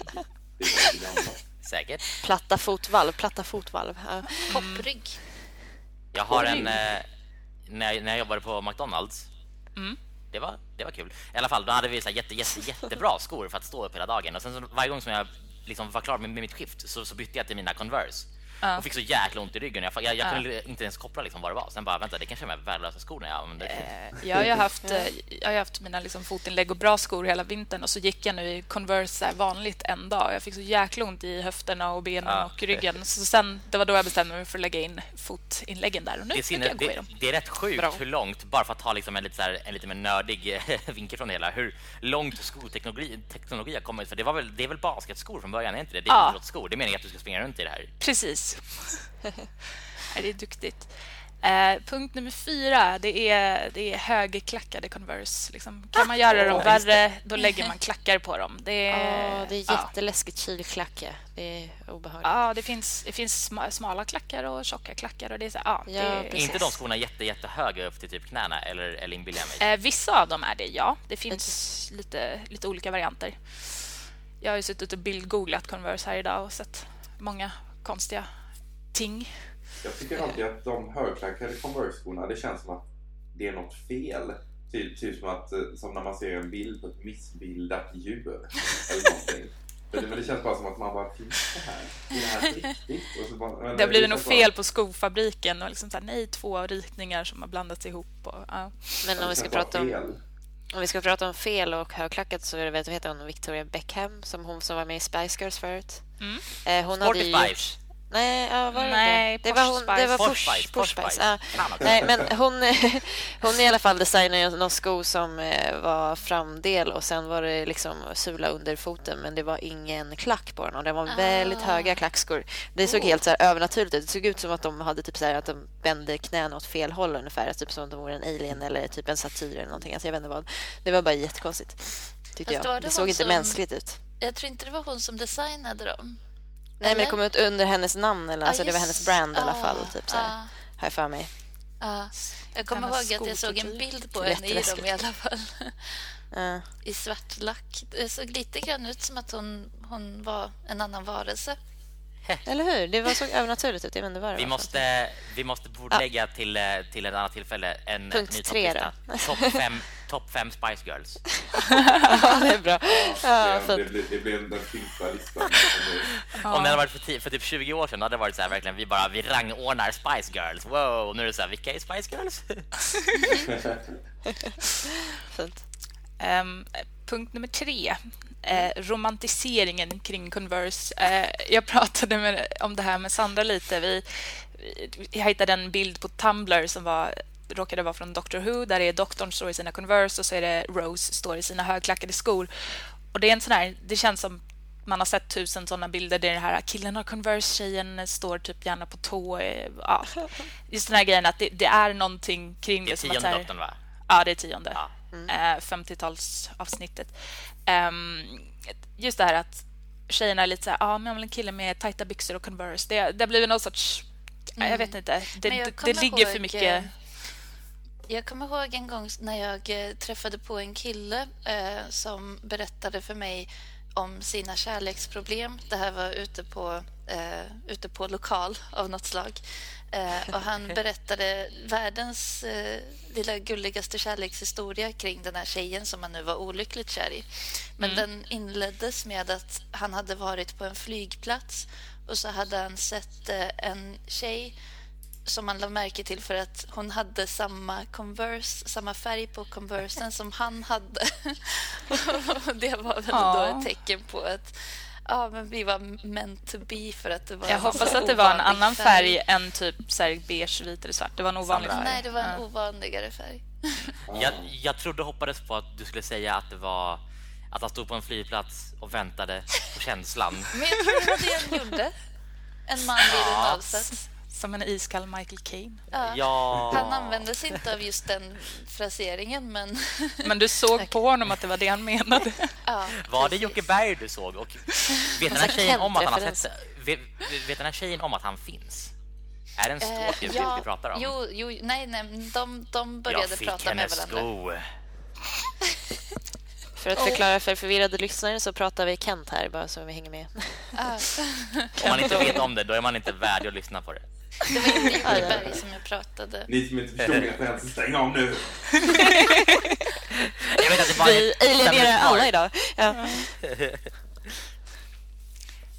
Säkert. Platta fotvalv, platta fotvalv. Ja. Popprygg. Jag har en... Eh, när, jag, när jag jobbade på McDonalds. Mm. Det var, det var kul. I alla fall, då hade vi så jätte, jätte, jättebra skor för att stå upp hela dagen. Och sen så, varje gång som jag liksom var klar med, med mitt skift så, så bytte jag till mina Converse. Ja. Och fick så jäkla ont i ryggen. Jag, jag, jag Ja. kunde inte ens koppla liksom vad det var. Sen bara, vänta, det kanske är de här värdelösa skorna jag använder. Eh, Jag har ju haft, eh, jag har haft mina liksom fotinlägg och bra skor hela vintern och så gick jag nu i Converse här vanligt en dag. Jag fick så jäkla ont i höfterna och benen och ryggen. Så sen, det var då jag bestämde mig för att lägga in fotinläggen där och nu Det sinne, jag gå i det, dem. det är rätt sjukt Bra. hur långt, bara för att ta liksom en, lite så här, en lite mer nördig eh, vinkel från det hela, hur långt skoteknologi teknologi har kommit. För det, var väl, det är väl basketskor från början, är inte det? Det är Ja. idrottsskor. Det är meningen att du ska springa runt i det här. Precis. Nej, det är duktigt. Eh, punkt nummer fyra, det är, det är högklackade Converse. Liksom. Kan man göra dem Ja, värre, då lägger man klackar på dem. Det är, Ja, det är ja. jätteläskigt kilklacke. Det är obehagligt. Ja, det finns, det finns sma- smala klackar och tjocka klackar. Och det är så, ja, Ja, det, Är precis. inte de skorna jätte, jättehöga upp till typ knäna eller, eller inbillar jag mig? Eh, vissa av dem är det, ja. Det finns lite, lite olika varianter. Jag har ju suttit och bildgooglat Converse här idag och sett många konstiga ting. Jag tycker alltid att de högklackade Converse-skorna, det känns som att det är något fel. Typ, typ som, att, eh, som när man ser en bild på ett missbildat djur. Eller någonting. Men det känns bara som att man bara, finns det här? Är det här riktigt? Och så bara, men Det har blivit något bara- fel på skofabriken och liksom så här, nej, två ritningar som har blandats ihop. Och, ja. Men om vi, ska prata om, fel. om vi ska prata om fel och högklackat så är det, vet du, heter hon Victoria Beckham som hon som var med i Spice Girls förut. Mm. Eh, hon Sporty hade ju Spice. Nej, ja, var det Nej, det? det Posh var hon, det var Spice. Push, Posh Spice, Posh Spice. Spice. Ja. Nej, men hon, hon i alla fall designade någon sko som eh, var framdel och sen var det liksom sula under foten men det var ingen klack på den och det var väldigt höga klackskor. Det såg helt så här övernaturligt ut. Det såg ut som att de hade typ så här att de vände knäna åt fel håll ungefär. Typ som att de vore en alien eller typ en satyr eller någonting. Alltså jag vet inte vad. Det var bara jättekonstigt. Tyckte jag. Det, det såg inte som- mänskligt ut. Jag tror inte det var hon som designade dem. Nej, men det Eller? kom ut under hennes namn. Eller, alltså, det var hennes brand i alla ah, fall. Typ, så här, ah, Har jag för mig. ah. Jag kommer ihåg att jag såg en bild på Det henne i dem i alla fall. I svart lack. Det såg lite grann ut som att hon, hon var en annan varelse. Eller hur? Det var så övernaturligt ut. Inte vad det Vi var. måste, vi måste bordlägga till, eh, till ett annat tillfälle en Punkt ny tre topplista. Topp fem, top fem Spice Girls. Ja, det är bra. Ja, det, blir, det blir den tyngsta listan. Om det hade varit för, för typ 20 år sedan hade det varit så här verkligen vi bara vi rangordnar Spice Girls. Wow, nu är det så här vilka är Spice Girls? fint. Ehm, punkt nummer tre. Eh, romantiseringen kring Converse. Eh, jag pratade med, om det här med Sandra lite. Vi, vi, jag hittade en bild på Tumblr som var, råkade vara från Doctor Who där det är doktorn står i sina Converse och så är det Rose står i sina högklackade skor. Och det är en sån här, det känns som man har sett tusen såna bilder där det här killen har Converse, tjejen står typ gärna på tå. eh, Ja. Just den här grejen att det, det är någonting kring Det det. är tionde här- doktorn va? Ja, det är tionde. Ja. Eh, 50-talsavsnittet. Ehm, just det här att tjejerna är lite så här, ja, men jag vill en kille med tajta byxor och Converse. Det, det blivit någon sorts, ja, jag vet inte, det, Men det, ligger för mycket... Jag kommer ihåg en gång när jag eh, träffade på en kille eh, som berättade för mig om sina kärleksproblem. Det här var ute på, eh, ute på lokal av något slag. Eh, och han berättade världens eh, lilla gulligaste kärlekshistoria kring den här tjejen som han nu var olyckligt kär i. Men den inleddes med att han hade varit på en flygplats och så hade han sett eh, en tjej som man lade märke till för att hon hade samma Converse, samma färg på Conversen som han hade. Och det var väl Ja. då ett tecken på att ja, men vi var meant to be för att det var Jag hoppas att det var en annan färg än typ så här beige, vit eller svart. Det var en ovanlig färg. Nej, det var en Ja. ovanligare färg. Jag, jag trodde och hoppades på att du skulle säga att det var Att han stod på en flygplats och väntade på känslan. Men jag tror det var det han gjorde. En man vid en avsats. Som en iskall Michael Caine. Ja. Ja. Han använde sig inte av just den fraseringen, men... Men du såg på honom att det var det han menade. ja, Var det. Jocke Berg du såg? Och vet den här sån tjejen om att han har sett vet, vet den här tjejen om att han finns? Är det en Eh, stalker ja, vi pratar om? Jo, jo, nej, nej, de, de började prata med varandra. sko. För att förklara för förvirrade lyssnare så pratar vi Kent här, bara så vi hänger med. Ah, Om man inte vet om det, då är man inte värdig att lyssna på det. Det var inte Ja, Jocke ja. Berg som jag pratade. Ni som inte förstod referensen, stäng av nu! Jag vet att det var Vi alienerar alla idag. Ja.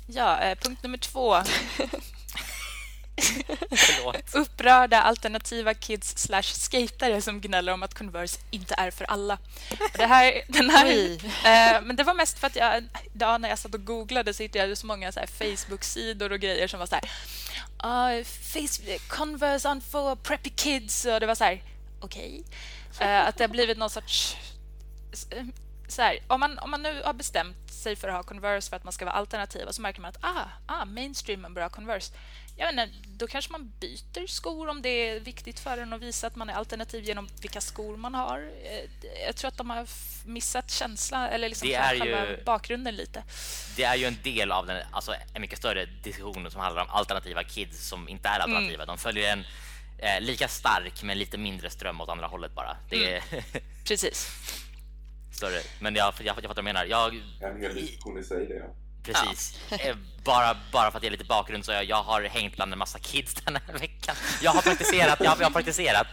Ja, eh, punkt nummer två. Upprörda alternativa kids slash skatare som gnäller om att Converse inte är för alla. Och Det här, den här, eh, men det var mest för att jag idag när jag satt och googlade så hittade jag så många så Facebook-sidor och grejer som var så här "Ah, face, Converse on for preppy kids och det var så här okej. Eh, att det har blivit någon sorts så här, om, man, om man nu har bestämt sig för att ha Converse för att man ska vara alternativ och så märker man att ah, ah, mainstream är bra Converse. Jag vet inte, då kanske man byter skor om det är viktigt för en att visa att man är alternativ genom vilka skor man har. Eh, Jag tror att de har missat känsla eller liksom själva ju- bakgrunden lite. Det är ju en del av den, alltså en mycket större diskussion som handlar om alternativa kids som inte är alternativa. De följer en eh, lika stark men lite mindre ström åt andra hållet bara. Det är Precis. större. Men jag, jag, jag fattar vad du menar. Jag, En hel diskussion i sig det, ja. Precis. Eh, bara, bara för att ge lite bakgrund så jag, jag har hängt bland en massa kids den här veckan. Jag har praktiserat, jag, har- jag har praktiserat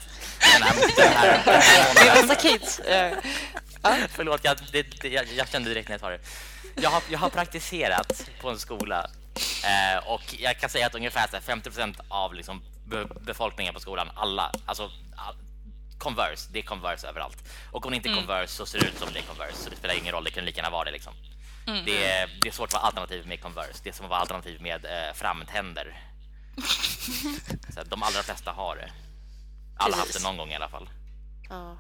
den här, den här, den här Det är månaden. massa kids. Eh, Förlåt, jag, det, det, jag, jag kände direkt när jag sa det. Jag har, jag har praktiserat på en skola eh, och jag kan säga att ungefär så här 50% av liksom be, befolkningen på skolan, alla, alltså all, Converse, det är Converse överallt. Och om det inte är Converse så ser det ut som det är Converse, så det spelar ingen roll, det kan lika gärna vara det liksom. Det, är, det är svårt att vara alternativ med Converse, det är som att vara alternativ med eh, framtänder. så de allra flesta har det. Alla har haft det någon gång i alla fall. ja.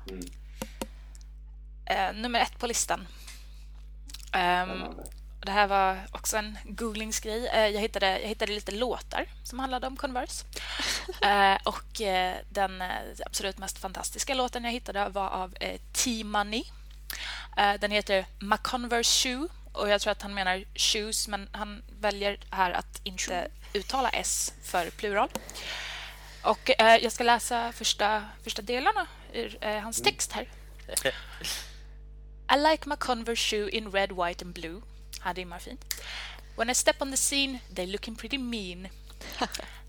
Eh, nummer ett på listan. Spännande. det här var också en googlingsgrej. Eh, jag, hittade, jag hittade lite låtar som handlade om Converse. Eh, och eh, den eh, absolut mest fantastiska låten jag hittade var av eh, T-Money. Den heter My Converse Shoe och jag tror att han menar shoes men han väljer här att inte uttala S för plural. Och eh, jag ska läsa första, första delarna ur eh, hans text här. I like my Converse shoe in red, white and blue. Han rimmar fint. When I step on the scene, they're looking pretty mean.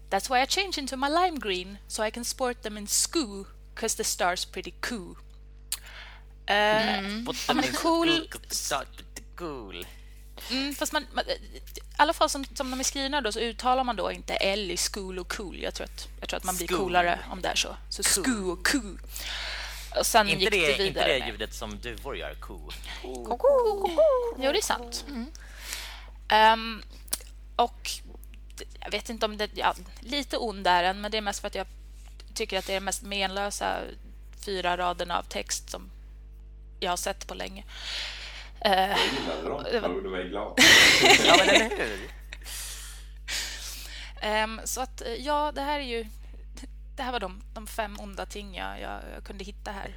That's why I change into my lime green, so I can sport them in skoo, cause the star's pretty cool. Eh, Ja, men cool. Cool. mm, fast man, man, I alla fall som, som de är skrivna då så uttalar man då inte L i school och cool. Jag tror att, jag tror att man blir School. coolare om det är så. Så skoo och cool. Och sen Inte gick det, det, inte vidare. det med- ljudet som duvor gör, ko. Jo, det är sant. Ehm, och d- jag vet inte om det... Ja, lite ond är den, men det är mest för att jag tycker att det är den mest menlösa fyra raderna av text som jag har sett på länge. Eh, Jag gillade dem. Det var- Jag gjorde mig glad. Ja, men eller hur? ehm, så att, eh, ja, det här är ju... Det här var de, de fem onda ting jag, jag, jag kunde hitta här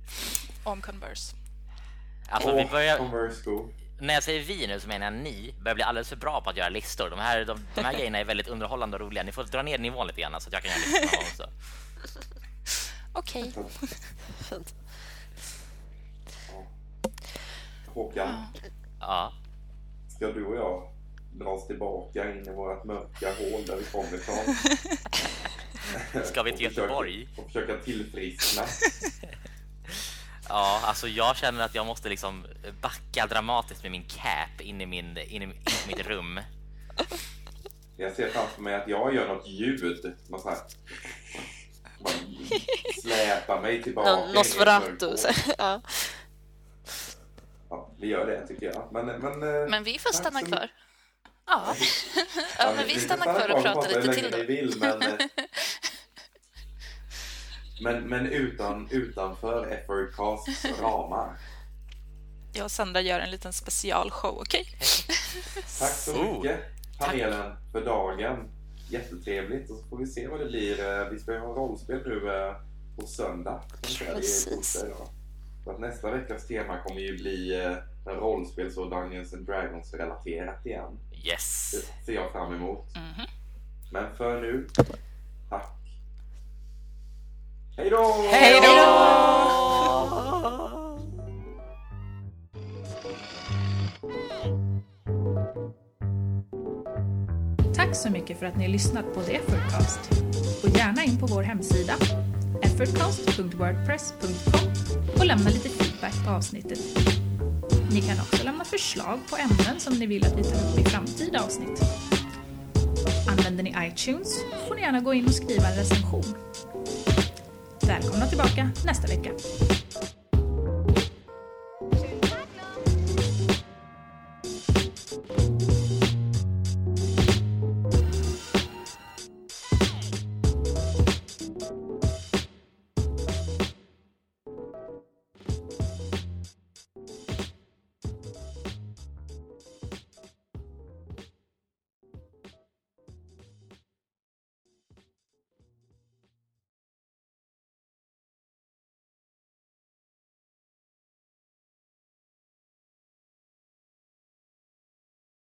om Converse. Alltså, vi börjar, Converse sko. när jag säger vi nu så menar jag ni börjar bli alldeles för bra på att göra listor. De här, de, de här grejerna är väldigt underhållande och roliga. Ni får dra ner nivån lite grann så att jag kan göra listor någon gång också. Okej. Fint. Håkan, Ja. ska du och jag dra oss tillbaka in i vårt mörka hål där vi kommer ifrån? Ska vi till Göteborg? Och försöka tillfriskna. Ja, alltså jag känner att jag måste liksom backa dramatiskt med min cap in i, min, in i, in i mitt rum. Jag ser framför mig att jag gör något ljud. Något så här. Bara släpar mig tillbaka. Nosferatu. Ja. Vi gör det tycker jag. Men, men, eh, Men vi får stanna kvar. Ja, Ja, men vi stannar kvar och pratar lite till då. Vill, men, eh, men, men utan, utanför Effortcasts ramar. jag och Sandra gör en liten specialshow, okej? Tack så Oh, mycket panelen för dagen. Jättetrevligt och så får vi se vad det blir. Eh, Vi ska ju ha rollspel nu eh, på söndag. Precis. nästa veckas tema kommer ju bli eh, rollspels och Dungeons and Dragons relaterat igen. Yes! Det ser jag fram emot. Mhm. Men för nu, tack. Hej då! Hej då! Tack så mycket för att ni har lyssnat på The Effortcast. Gå gärna in på vår hemsida, effortcast.wordpress.com och lämna lite feedback på avsnittet. Ni kan också lämna förslag på ämnen som ni vill att vi tar upp i framtida avsnitt. Använder ni iTunes får ni gärna gå in och skriva en recension. Välkomna tillbaka nästa vecka.